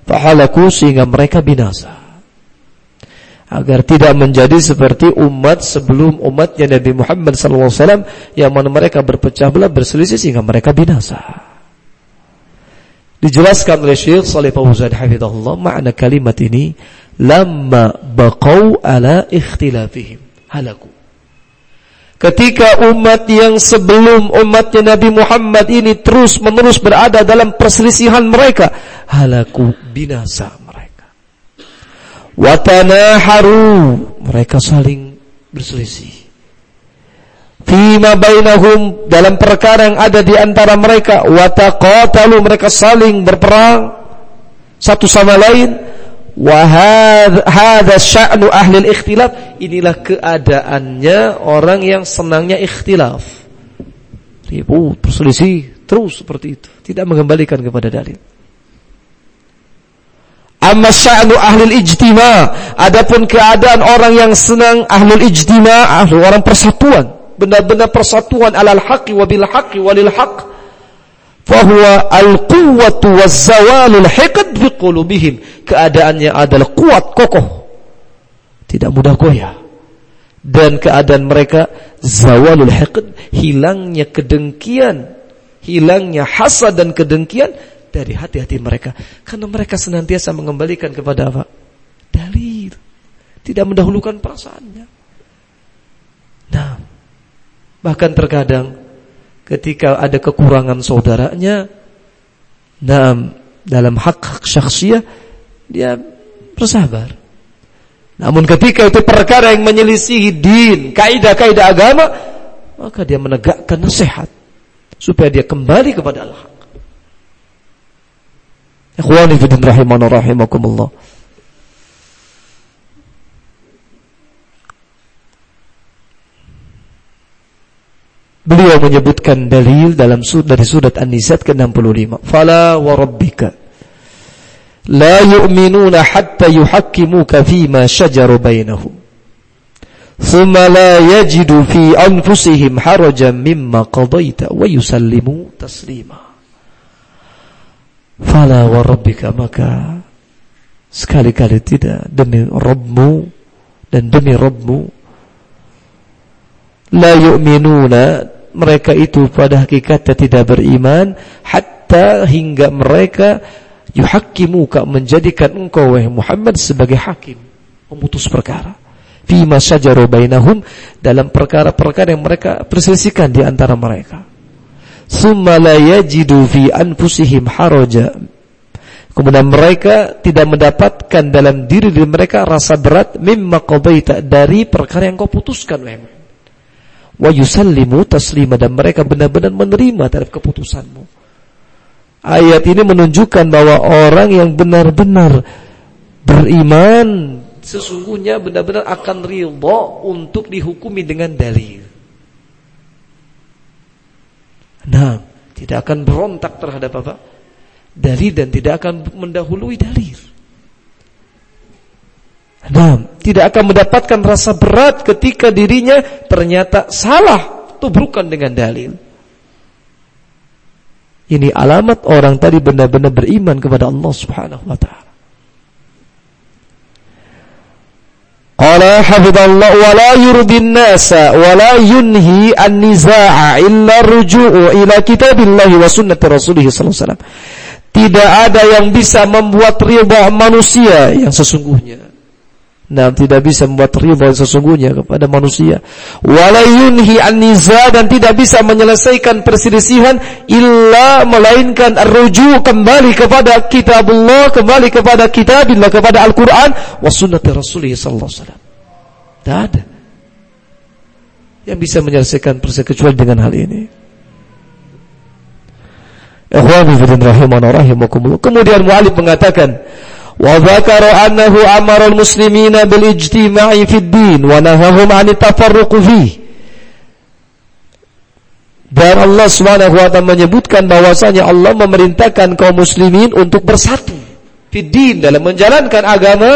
fahalaku sehingga mereka binasa. Agar tidak menjadi seperti umat sebelum umatnya Nabi Muhammad SAW yang mana mereka berpecah belah berselisih sehingga mereka binasa. Dijelaskan oleh Syekh Saleh Fauzan hafizahullah makna kalimat ini lamma baqau ala ikhtilafihim halaku. Ketika umat yang sebelum umatnya Nabi Muhammad ini terus menerus berada dalam perselisihan mereka, halaku binasa mereka. Watanaharu mereka saling berselisih fima bainahum dalam perkara yang ada di antara mereka wa taqatalu mereka saling berperang satu sama lain wa hadza sya'nu ahli ikhtilaf. Inilah keadaannya orang yang senangnya ikhtilaf. Ribut berselisih terus seperti itu. Tidak mengembalikan kepada dalil. Amma sya'nu ahli ijtima. Adapun keadaan orang yang senang ahli ijtima, ahli orang persatuan, benar-benar persatuan alal haqqi wa bil haqqi wa lil haqq. Fahuwa al-quwwatu waz-zawalul hiqd fi qulubihim. Keadaannya adalah kuat kokoh. Tidak mudah goyah. Dan keadaan mereka zawalul hiqd, hilangnya kedengkian, hilangnya hasad dan kedengkian dari hati-hati mereka. Karena mereka senantiasa mengembalikan kepada apa? Dalil. Tidak mendahulukan perasaannya. Nah, bahkan terkadang ketika ada kekurangan saudaranya, nah, dalam hak-hak syakhsiyah, dia bersabar. Namun ketika itu perkara yang menyelisihi din, kaidah-kaidah agama, maka dia menegakkan nasihat supaya dia kembali kepada Allah. Ikhwani fiddin rahimana rahimakumullah. Beliau menyebutkan dalil dalam surat dari surat An-Nisa ke-65. Fala wa rabbika la yu'minuna hatta yuhakkimuka fima shajara bainahum. Thumma la yajidu fi anfusihim harajan mimma qadaita wa yusallimu taslima. Fala wa rabbika maka sekali-kali tidak demi Rabbmu dan demi Rabbmu la yu'minuna mereka itu pada hakikatnya tidak beriman hatta hingga mereka yuhakkimuka menjadikan engkau wahai Muhammad sebagai hakim memutus perkara. Fima syajaru bainahum dalam perkara-perkara yang mereka perselisihkan di antara mereka. Summa la yajidu fi anfusihim haraja. Kemudian mereka tidak mendapatkan dalam diri mereka rasa berat mimma qadaita dari perkara yang kau putuskan wahai wa yusallimu taslima dan mereka benar-benar menerima terhadap keputusanmu ayat ini menunjukkan bahwa orang yang benar-benar beriman sesungguhnya benar-benar akan ridha untuk dihukumi dengan dalil Nah, tidak akan berontak terhadap apa? Dalil dan tidak akan mendahului dalil. Nah, tidak akan mendapatkan rasa berat ketika dirinya ternyata salah tubrukan dengan dalil. Ini alamat orang tadi benar-benar beriman kepada Allah Subhanahu wa taala. Qala hafidallah wa la yurdin nasa wa la yunhi an-nizaa illa ruju'u ila kitabillah wa sunnati rasulih sallallahu alaihi wasallam. Tidak ada yang bisa membuat riba manusia yang sesungguhnya Nah, tidak bisa membuat riba sesungguhnya kepada manusia. Walayunhi an-niza dan tidak bisa menyelesaikan perselisihan illa melainkan rujuk kembali kepada kitabullah, kembali kepada kitabillah, kepada Al-Qur'an wa sunnati Rasulih sallallahu alaihi wasallam. Tidak ada yang bisa menyelesaikan perselisihan kecuali dengan hal ini. Ikhwani rahimakumullah. Kemudian mu'alif mengatakan, وذكر أنه أمر المسلمين بالاجتماع في الدين ونهاهم عن التفرق فيه dan Allah Subhanahu wa taala menyebutkan bahwasanya Allah memerintahkan kaum muslimin untuk bersatu fiddin dalam menjalankan agama.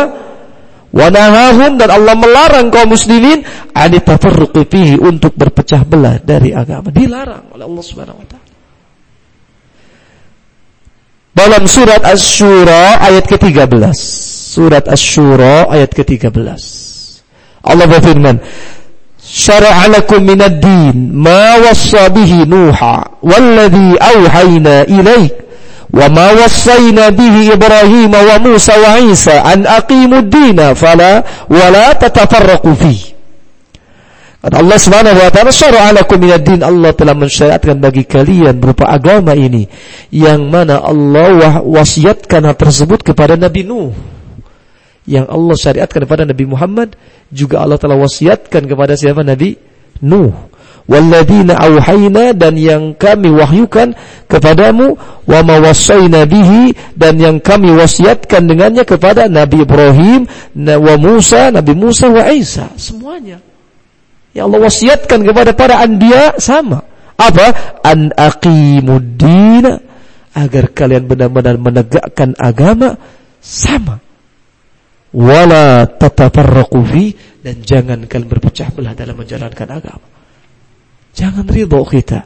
Wanahahum dan Allah melarang kaum muslimin an untuk berpecah belah dari agama. Dilarang oleh Allah Subhanahu wa taala dalam surat Asy-Syura ayat ke-13. Surat Asy-Syura ayat ke-13. Allah berfirman, "Syara'a lakum minad din ma wassa bihi Nuha walladhi auhayna ilaik wa ma wassayna bihi Ibrahim wa Musa wa Isa an aqimud dina fala wa la tatafarraqu fihi." Dan Allah Subhanahu wa taala syara'a lakum din Allah telah mensyariatkan bagi kalian berupa agama ini yang mana Allah wasiatkan hal tersebut kepada Nabi Nuh. Yang Allah syariatkan kepada Nabi Muhammad juga Allah telah wasiatkan kepada siapa Nabi Nuh. walladzina auhayna dan yang kami wahyukan kepadamu wa mawassaina bihi dan yang kami wasiatkan dengannya kepada Nabi Ibrahim wa Musa Nabi Musa wa Isa semuanya yang Allah wasiatkan kepada para anbiya sama. Apa? An aqimuddin agar kalian benar-benar menegakkan agama sama. Wala tatafarraqu fi dan jangan kalian berpecah belah dalam menjalankan agama. Jangan ridho kita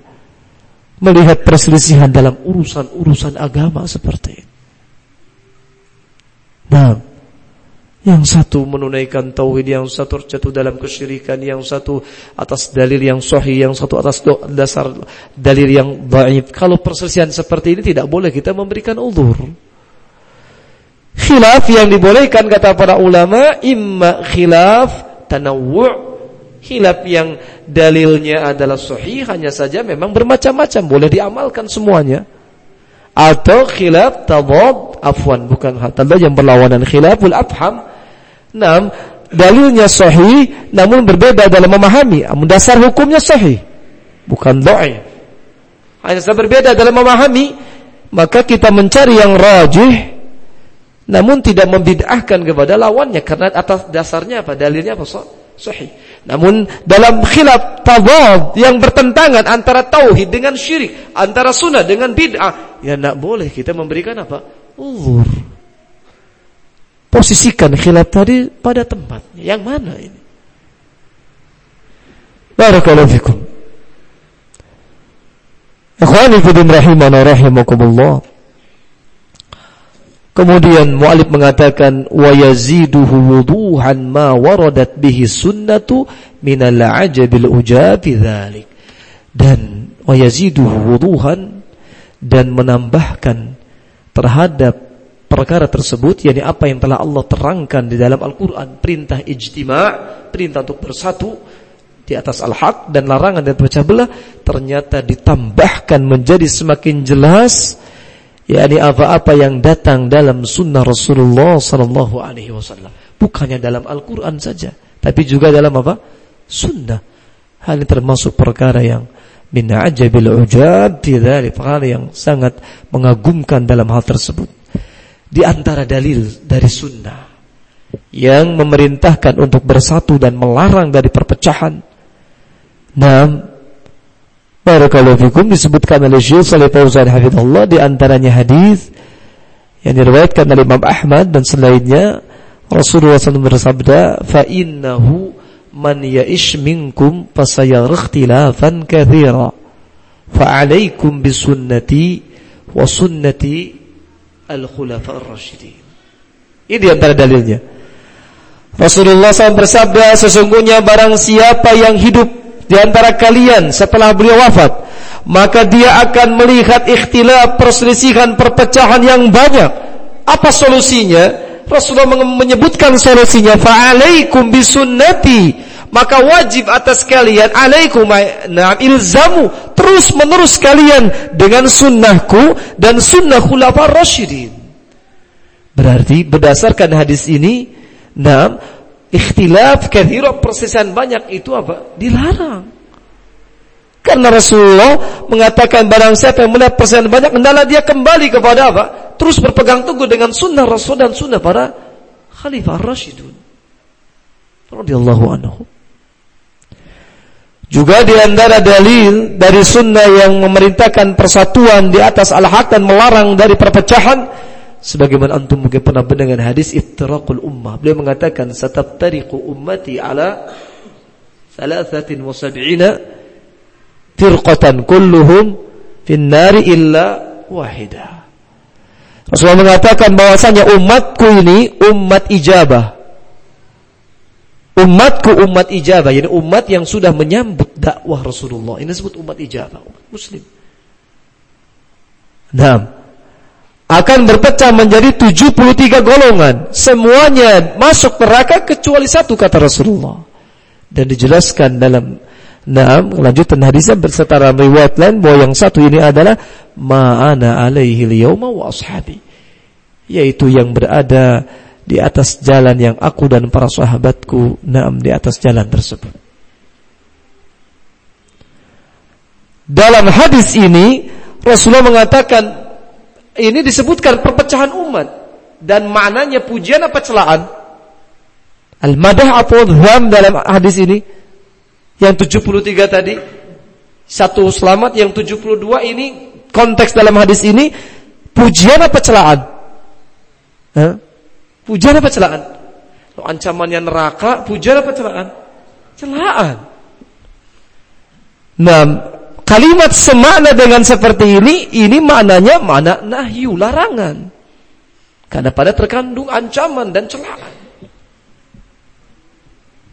melihat perselisihan dalam urusan-urusan agama seperti ini. Nah, yang satu menunaikan tauhid, yang satu terjatuh dalam kesyirikan, yang satu atas dalil yang sahih, yang satu atas dasar dalil yang dhaif. Kalau perselisihan seperti ini tidak boleh kita memberikan uzur. Khilaf yang dibolehkan kata para ulama imma khilaf tanawwu' Khilaf yang dalilnya adalah sahih hanya saja memang bermacam-macam, boleh diamalkan semuanya. Atau khilaf tadad, afwan bukan tadad yang berlawanan khilaful afham. Nam, dalilnya sahih namun berbeda dalam memahami. Dasar hukumnya sahih, bukan dhaif. Hanya saja berbeda dalam memahami, maka kita mencari yang rajih namun tidak membid'ahkan kepada lawannya karena atas dasarnya apa? Dalilnya apa? Sahih. Namun dalam khilaf tadad yang bertentangan antara tauhid dengan syirik, antara sunnah dengan bid'ah, ya tidak boleh kita memberikan apa? Uzur. Posisikan khilaf tadi pada tempatnya. Yang mana ini? Barakallahu fikum. Ikhwani fi din rahimana rahimakumullah. Kemudian mu'alif mengatakan wa yaziduhu wuduhan ma waradat bihi sunnatu minal ajabil ujabi dzalik. Dan wa yaziduhu wuduhan dan menambahkan terhadap perkara tersebut yakni apa yang telah Allah terangkan di dalam Al-Qur'an perintah ijtima' perintah untuk bersatu di atas al-haq dan larangan dari pecah belah ternyata ditambahkan menjadi semakin jelas yakni apa-apa yang datang dalam sunnah Rasulullah sallallahu alaihi wasallam. Bukannya dalam Al-Qur'an saja, tapi juga dalam apa? Sunnah. Hal ini termasuk perkara yang min ajabil ujab dari perkara yang sangat mengagumkan dalam hal tersebut. Di antara dalil dari sunnah yang memerintahkan untuk bersatu dan melarang dari perpecahan. Nah, Barakallahu fikum disebutkan oleh Syekh Saleh Fauzan hafizallah di antaranya hadis yang diriwayatkan oleh Imam Ahmad dan selainnya Rasulullah SAW bersabda fa innahu man ya'ish minkum fasayara ikhtilafan katsira fa alaikum bisunnati wa sunnati al-khulafa ar-rasyidin ini antara dalilnya. Rasulullah SAW bersabda sesungguhnya barang siapa yang hidup di antara kalian setelah beliau wafat maka dia akan melihat ikhtilaf perselisihan perpecahan yang banyak. Apa solusinya? Rasulullah menyebutkan solusinya fa'alaikum bisunnati. Maka wajib atas kalian alaikum ilzamu terus menerus kalian dengan sunnahku dan sunnah khulafar rasyidin berarti berdasarkan hadis ini na'am ikhtilaf kathira perselisihan banyak itu apa? Dilarang. Karena Rasulullah mengatakan barang siapa yang melihat perselisihan banyak hendaklah dia kembali kepada apa? Terus berpegang teguh dengan sunnah Rasul dan sunnah para khalifah Rasyidun. Radhiyallahu anhu. Juga di antara dalil dari sunnah yang memerintahkan persatuan di atas al-haq dan melarang dari perpecahan sebagaimana antum mungkin pernah mendengar hadis iftiraqul ummah. Beliau mengatakan sataftariqu ummati ala 73 firqatan kulluhum fin nari illa wahidah Rasulullah mengatakan bahwasanya umatku ini umat ijabah umatku umat ijabah yani umat yang sudah menyambut dakwah Rasulullah ini disebut umat ijabah umat muslim Nah, akan berpecah menjadi 73 golongan. Semuanya masuk neraka kecuali satu kata Rasulullah. Dan dijelaskan dalam Nah, lanjutan hadisnya berserta riwayat lain bahwa yang satu ini adalah ma'ana alaihi liyawma wa ashabi. Yaitu yang berada di atas jalan yang aku dan para sahabatku naam di atas jalan tersebut. dalam hadis ini Rasulullah mengatakan ini disebutkan perpecahan umat dan maknanya pujian apa celaan? Al-madah atau dham dalam hadis ini yang 73 tadi satu selamat yang 72 ini konteks dalam hadis ini pujian apa celaan? Hah? Pujian apa celaan? Ancamannya neraka, pujian apa celaan? Celaan. Nah, kalimat semakna dengan seperti ini, ini maknanya mana nahyu, larangan. Karena pada terkandung ancaman dan celaan.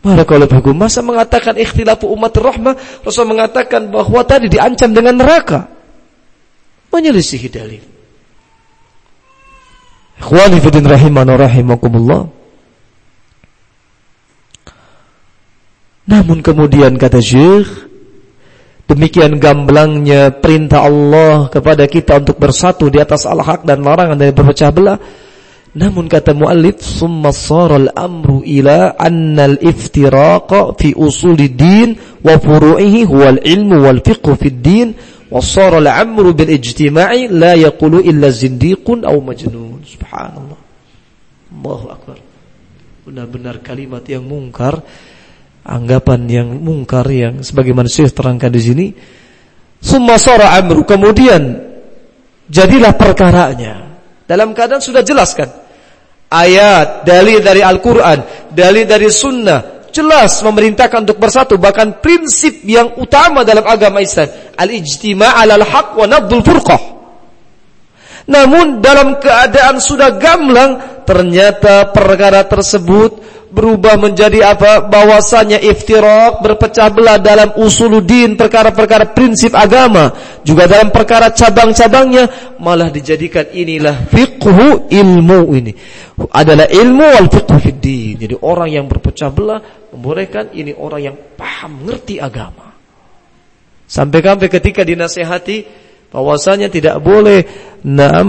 Barakallahu. Masa mengatakan ikhtilafu umat rahmah, Rasul mengatakan bahwa tadi diancam dengan neraka. Menyelisihi dalil. Ikhwani fidin rahimana rahimakumullah. Namun kemudian kata Syekh, demikian gamblangnya perintah Allah kepada kita untuk bersatu di atas al-haq dan larangan dari berpecah belah namun kata muallif summa al amru ila anna al-iftiraqa fi din wa furu'ihi huwa al-ilmu wal fiqh fi din sara al-amru bil ijtima'i la yaqulu illa zindiqun aw majnun subhanallah Allahu akbar benar-benar kalimat yang mungkar anggapan yang mungkar yang sebagaimana Syekh terangkan di sini. Summa sara amru. Kemudian jadilah perkaranya. Dalam keadaan sudah jelaskan ayat, dalil dari Al-Quran, dalil dari Sunnah, jelas memerintahkan untuk bersatu. Bahkan prinsip yang utama dalam agama Islam, al-ijtima' alal haq wa nabdul furqah. Namun dalam keadaan sudah gamblang, ternyata perkara tersebut berubah menjadi apa? Bahwasanya iftirak berpecah belah dalam usuluddin, perkara-perkara prinsip agama, juga dalam perkara cabang-cabangnya malah dijadikan inilah fiqhu ilmu ini. Adalah ilmu wal fiqhu fiddin. Jadi orang yang berpecah belah membolehkan ini orang yang paham ngerti agama. Sampai-sampai ketika dinasehati bahwasanya tidak boleh nah,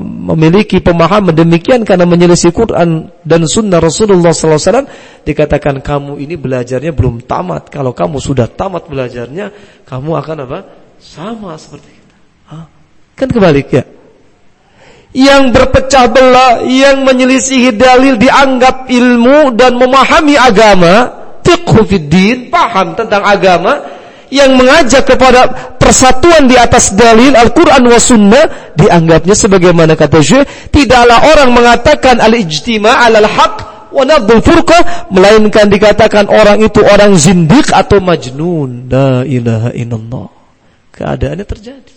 memiliki pemahaman demikian karena menyelisih Quran dan Sunnah Rasulullah SAW dikatakan kamu ini belajarnya belum tamat. Kalau kamu sudah tamat belajarnya kamu akan apa? Sama seperti kita. Hah? kan kebalik ya? Yang berpecah belah yang menyelisihi dalil dianggap ilmu dan memahami agama fiqhu paham tentang agama yang mengajak kepada persatuan di atas dalil Al-Quran wa Sunnah dianggapnya sebagaimana kata Syekh tidaklah orang mengatakan al-ijtima' al-haq wa nadul furqa melainkan dikatakan orang itu orang zindik atau majnun. La ilaha illallah. Keadaannya terjadi.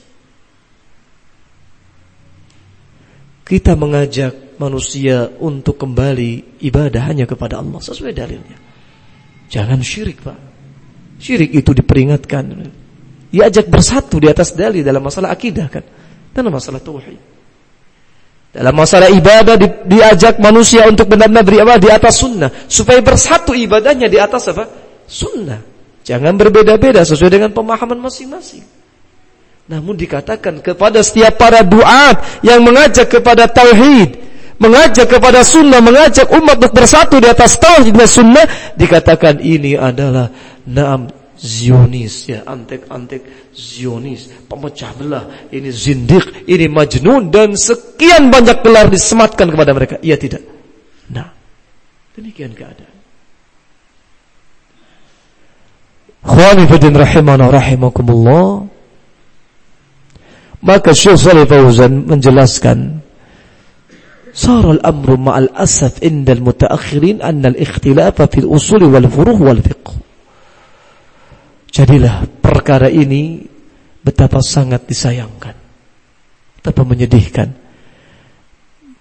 Kita mengajak manusia untuk kembali ibadah hanya kepada Allah sesuai dalilnya. Jangan syirik Pak Syirik itu diperingatkan. Diajak bersatu di atas dalil dalam masalah akidah kan. Dalam masalah tauhid. Dalam masalah ibadah di, diajak manusia untuk benar-benar beribadah di atas sunnah supaya bersatu ibadahnya di atas apa? Sunnah. Jangan berbeda-beda sesuai dengan pemahaman masing-masing. Namun dikatakan kepada setiap para duat yang mengajak kepada tauhid, mengajak kepada sunnah, mengajak umat untuk bersatu di atas tauhid dan sunnah, dikatakan ini adalah naam Zionis ya antek-antek Zionis pemecah belah ini zindik ini majnun dan sekian banyak gelar disematkan kepada mereka iya tidak nah demikian keadaan Khawani fidin rahimana rahimakumullah maka Syekh Salih Fauzan menjelaskan صار الأمر مع الأسف عند المتأخرين أن الاختلاف في الأصول والفروع والفقه Jadilah perkara ini betapa sangat disayangkan. Betapa menyedihkan.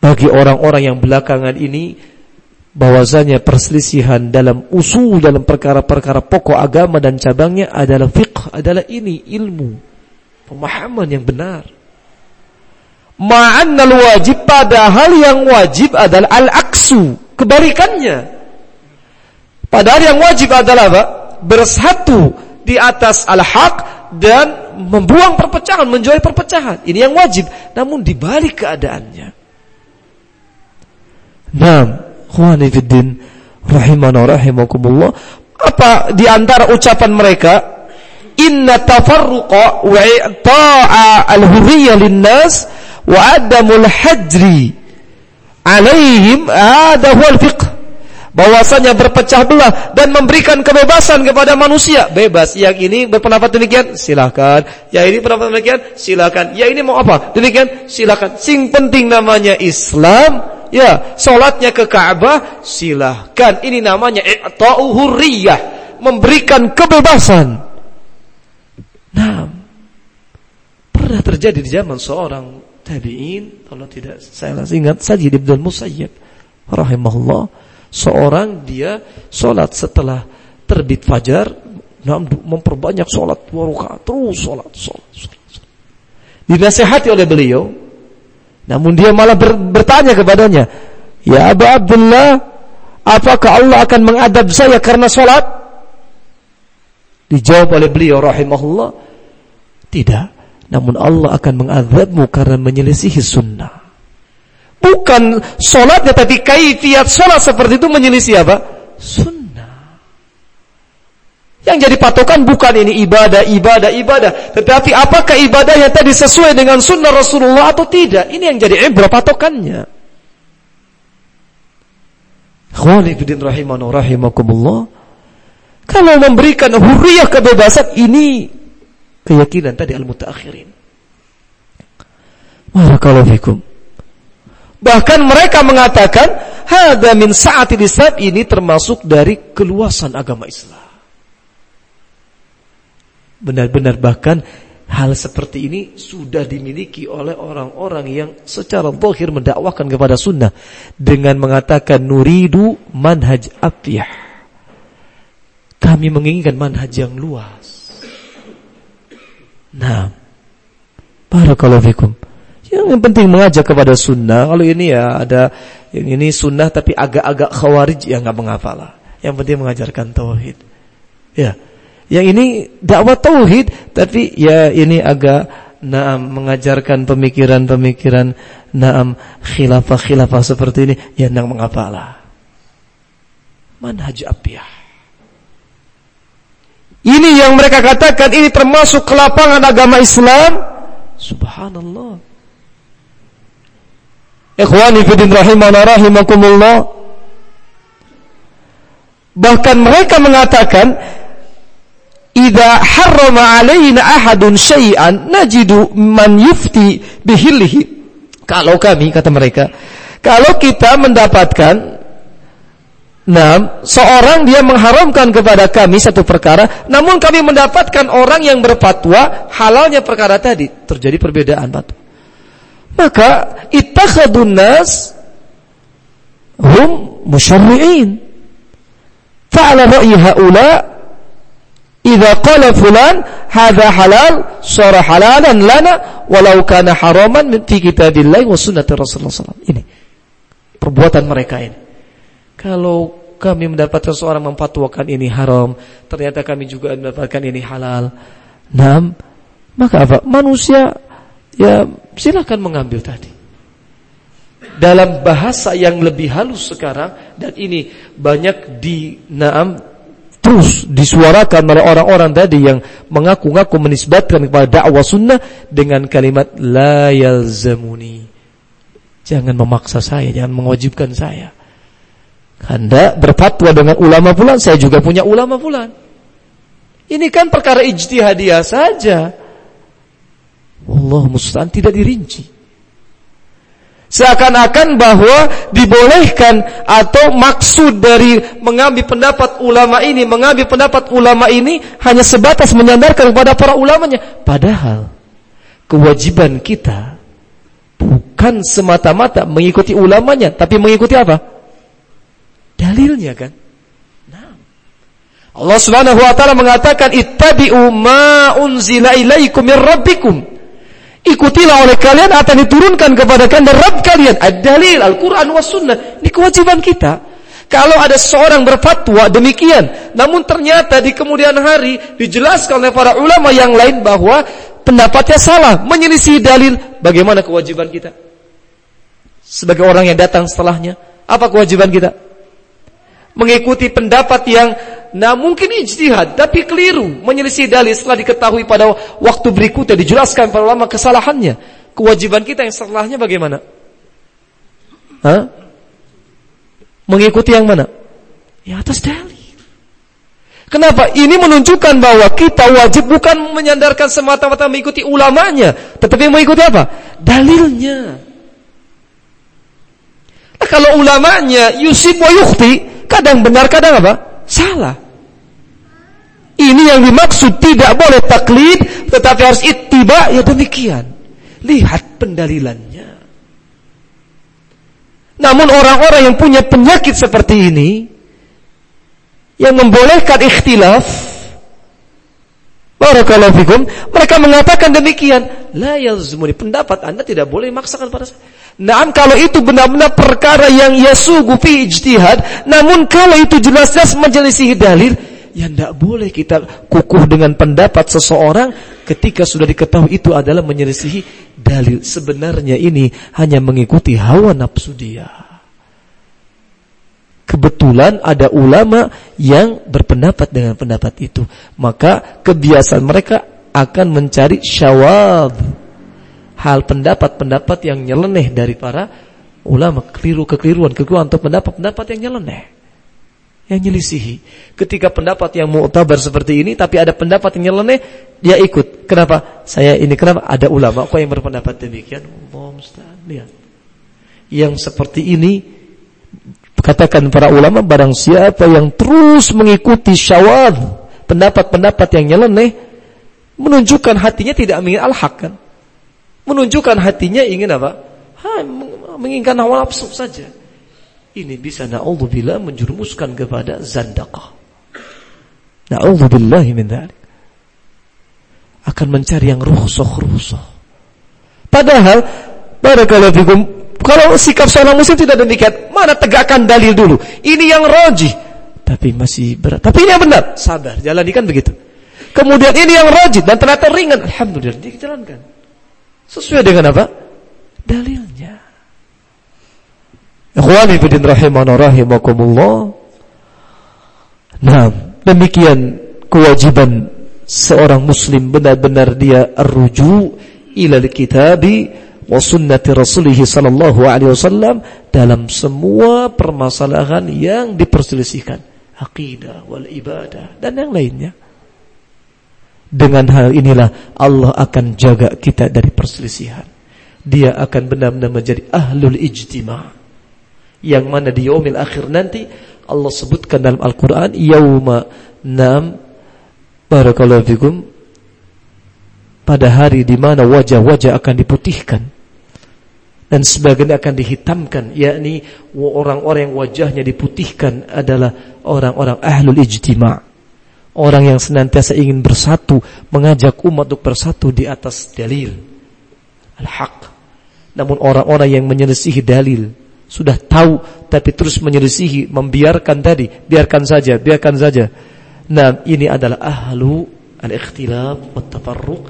Bagi orang-orang yang belakangan ini bahwasanya perselisihan dalam usul dalam perkara-perkara pokok agama dan cabangnya adalah fiqh, adalah ini ilmu, pemahaman yang benar. Ma'annal wajib padahal yang wajib adalah al-aksu, kebalikannya. Padahal yang wajib adalah apa? Bersatu di atas al-haq dan membuang perpecahan, menjauhi perpecahan. Ini yang wajib. Namun dibalik keadaannya. Naam, khawani fiddin rahimana rahimakumullah. Apa di antara ucapan mereka inna tafarruqa wa i'ta'a al-hurriyyah lin-nas wa adamul hajri alaihim ada huwal fiqh bahwasanya berpecah belah dan memberikan kebebasan kepada manusia. Bebas. Yang ini berpendapat demikian silahkan yang ini berpendapat demikian silahkan yang ini mau apa? Demikian silahkan sing penting namanya Islam ya. Solatnya ke Ka'bah silahkan ini namanya i'ta'u hurriyah. Memberikan kebebasan. Nah pernah terjadi di zaman seorang tabi'in kalau tidak saya ingat Sajid Ibn Musayyib rahimahullah seorang dia sholat setelah terbit fajar memperbanyak sholat waruka terus sholat, sholat, sholat, sholat. dinasehati oleh beliau namun dia malah ber, bertanya kepadanya ya Abu Abdullah apakah Allah akan mengadab saya karena sholat? Dijawab oleh beliau rahimahullah tidak. Namun Allah akan mengadabmu karena menyelisihi sunnah Bukan sholatnya tapi kaifiat sholat seperti itu menyelisih apa? Sunnah. Yang jadi patokan bukan ini ibadah, ibadah, ibadah. Tetapi apakah ibadahnya tadi sesuai dengan sunnah Rasulullah atau tidak? Ini yang jadi ibrah patokannya. Khawalifidin rahimanu rahimakumullah. Kalau memberikan hurriyah kebebasan ini keyakinan tadi al-mutaakhirin. Barakallahu fikum. Bahkan mereka mengatakan, hada min sa'ati Islam ini termasuk dari keluasan agama Islam. Benar-benar bahkan hal seperti ini sudah dimiliki oleh orang-orang yang secara zahir mendakwakan kepada sunnah dengan mengatakan nuridu manhaj afyah. Kami menginginkan manhaj yang luas. Nah, barakallahu fikum. Yang penting mengajak kepada sunnah. Kalau ini ya ada yang ini sunnah tapi agak-agak khawarij ya nggak mengapa lah. Yang penting mengajarkan tauhid. Ya. Yang ini dakwah tauhid tapi ya ini agak naam mengajarkan pemikiran-pemikiran naam khilafah-khilafah seperti ini ya nggak mengapa lah. Manhaj abiyah. Ini yang mereka katakan ini termasuk kelapangan agama Islam. Subhanallah. Ikhwani fidin rahimana rahimakumullah. Bahkan mereka mengatakan Idza harrama alaina ahadun syai'an najidu man yufti bihillihi. Kalau kami kata mereka, kalau kita mendapatkan Nah, seorang dia mengharamkan kepada kami satu perkara, namun kami mendapatkan orang yang berfatwa halalnya perkara tadi. Terjadi perbedaan batu. Maka ittakhadun nas hum musyarri'in. Fa'ala ra'yi haula idza qala fulan hadha halal sara halalan lana walau kana haraman min fi kitabillahi wa sunnati Rasulullah sallallahu Ini perbuatan mereka ini. Kalau kami mendapatkan seorang memfatwakan ini haram, ternyata kami juga mendapatkan ini halal. Nah, maka apa? Manusia ya silahkan mengambil tadi. Dalam bahasa yang lebih halus sekarang dan ini banyak di naam terus disuarakan oleh orang-orang tadi yang mengaku-ngaku menisbatkan kepada dakwah sunnah dengan kalimat la yalzamuni. Jangan memaksa saya, jangan mewajibkan saya. Anda berfatwa dengan ulama fulan, saya juga punya ulama fulan. Ini kan perkara ijtihadiyah saja. Allah musta'an tidak dirinci. Seakan-akan bahwa dibolehkan atau maksud dari mengambil pendapat ulama ini, mengambil pendapat ulama ini hanya sebatas menyandarkan kepada para ulamanya. Padahal kewajiban kita bukan semata-mata mengikuti ulamanya, tapi mengikuti apa? Dalilnya kan. Allah Subhanahu wa taala mengatakan ittabi'u ma unzila ilaikum mir. Ikutilah oleh kalian yang diturunkan kepada kalian dari Rabb kalian. Ad-dalil, Al-Quran, was sunnah. Ini kewajiban kita. Kalau ada seorang berfatwa demikian, namun ternyata di kemudian hari dijelaskan oleh para ulama yang lain bahwa pendapatnya salah, menyelisih dalil, bagaimana kewajiban kita? Sebagai orang yang datang setelahnya, apa kewajiban kita? Mengikuti pendapat yang nah mungkin ijtihad tapi keliru menyelisih dalil setelah diketahui pada waktu berikutnya dijelaskan para ulama kesalahannya kewajiban kita yang setelahnya bagaimana Hah? mengikuti yang mana ya atas dalil Kenapa? Ini menunjukkan bahwa kita wajib bukan menyandarkan semata-mata mengikuti ulamanya, tetapi mengikuti apa? Dalilnya. Nah, kalau ulamanya yusib wa yukhti, Kadang benar, kadang apa? Salah. Ini yang dimaksud tidak boleh taklid, tetapi harus ittiba, ya demikian. Lihat pendalilannya. Namun orang-orang yang punya penyakit seperti ini, yang membolehkan ikhtilaf, Barakallahu fikum, mereka mengatakan demikian. La pendapat Anda tidak boleh memaksakan pada saya. Nah, kalau itu benar-benar perkara yang yasugu fi ijtihad, namun kalau itu jelas-jelas menjelisihi dalil, ya tidak boleh kita kukuh dengan pendapat seseorang ketika sudah diketahui itu adalah menyelisihi dalil. Sebenarnya ini hanya mengikuti hawa nafsu dia. Kebetulan ada ulama yang berpendapat dengan pendapat itu. Maka kebiasaan mereka akan mencari syawab hal pendapat-pendapat yang nyeleneh dari para ulama, keliru kekeliruan, kekeliruan atau pendapat-pendapat yang nyeleneh. Yang nyelisihi. Ketika pendapat yang mu'tabar seperti ini tapi ada pendapat yang nyeleneh, dia ikut. Kenapa? Saya ini kenapa? Ada ulama kok yang berpendapat demikian. Allah lihat. Yang seperti ini katakan para ulama barang siapa yang terus mengikuti syawad pendapat-pendapat yang nyeleneh menunjukkan hatinya tidak ingin al-haq kan menunjukkan hatinya ingin apa? Ha, menginginkan hawa nafsu saja. Ini bisa na'udzubillah menjerumuskan kepada zandaqah. Na'udzubillah min dhalik. Akan mencari yang ruhsoh-ruhsoh. Padahal, barakallahu fikum, kalau sikap seorang muslim tidak demikian, mana tegakkan dalil dulu. Ini yang roji. Tapi masih berat. Tapi ini yang benar. Sabar, jalanikan begitu. Kemudian ini yang roji dan ternyata ringan. Alhamdulillah, dijalankan. Sesuai dengan apa? Dalilnya. Ikhwani fidin rahimana rahimakumullah. Nah, demikian kewajiban seorang muslim benar-benar dia arruju ila kitabi wa sunnati rasulih sallallahu alaihi wasallam dalam semua permasalahan yang diperselisihkan akidah wal ibadah dan yang lainnya dengan hal inilah Allah akan jaga kita dari perselisihan. Dia akan benar-benar menjadi ahlul ijtima. Yang mana di yaumil akhir nanti Allah sebutkan dalam Al-Quran Yauma nam Barakallahu fikum Pada hari di mana wajah-wajah akan diputihkan Dan sebagian akan dihitamkan yakni orang-orang yang wajahnya diputihkan adalah orang-orang ahlul ijtima' Orang yang senantiasa ingin bersatu, mengajak umat untuk bersatu di atas dalil. Al-haq. Namun orang-orang yang menyelisihi dalil, sudah tahu tapi terus menyelisihi, membiarkan tadi, biarkan saja, biarkan saja. Nah, ini adalah ahlu al-ikhtilaf wa tafarruq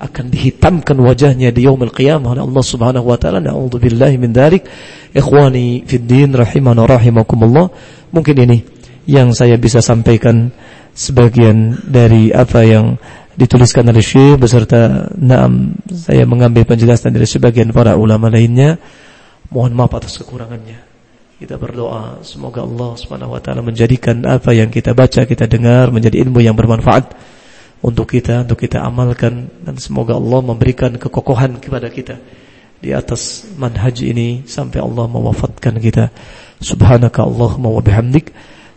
akan dihitamkan wajahnya di yaumil qiyamah oleh Allah Subhanahu wa taala. Na'udzubillahi min dzalik. Ikhwani fid din rahimana rahimakumullah. Mungkin ini yang saya bisa sampaikan sebagian dari apa yang dituliskan oleh Syekh beserta naam saya mengambil penjelasan dari sebagian para ulama lainnya. Mohon maaf atas kekurangannya. Kita berdoa semoga Allah Subhanahu wa taala menjadikan apa yang kita baca, kita dengar menjadi ilmu yang bermanfaat untuk kita, untuk kita amalkan dan semoga Allah memberikan kekokohan kepada kita di atas manhaj ini sampai Allah mewafatkan kita. Subhanaka Allahumma wa bihamdik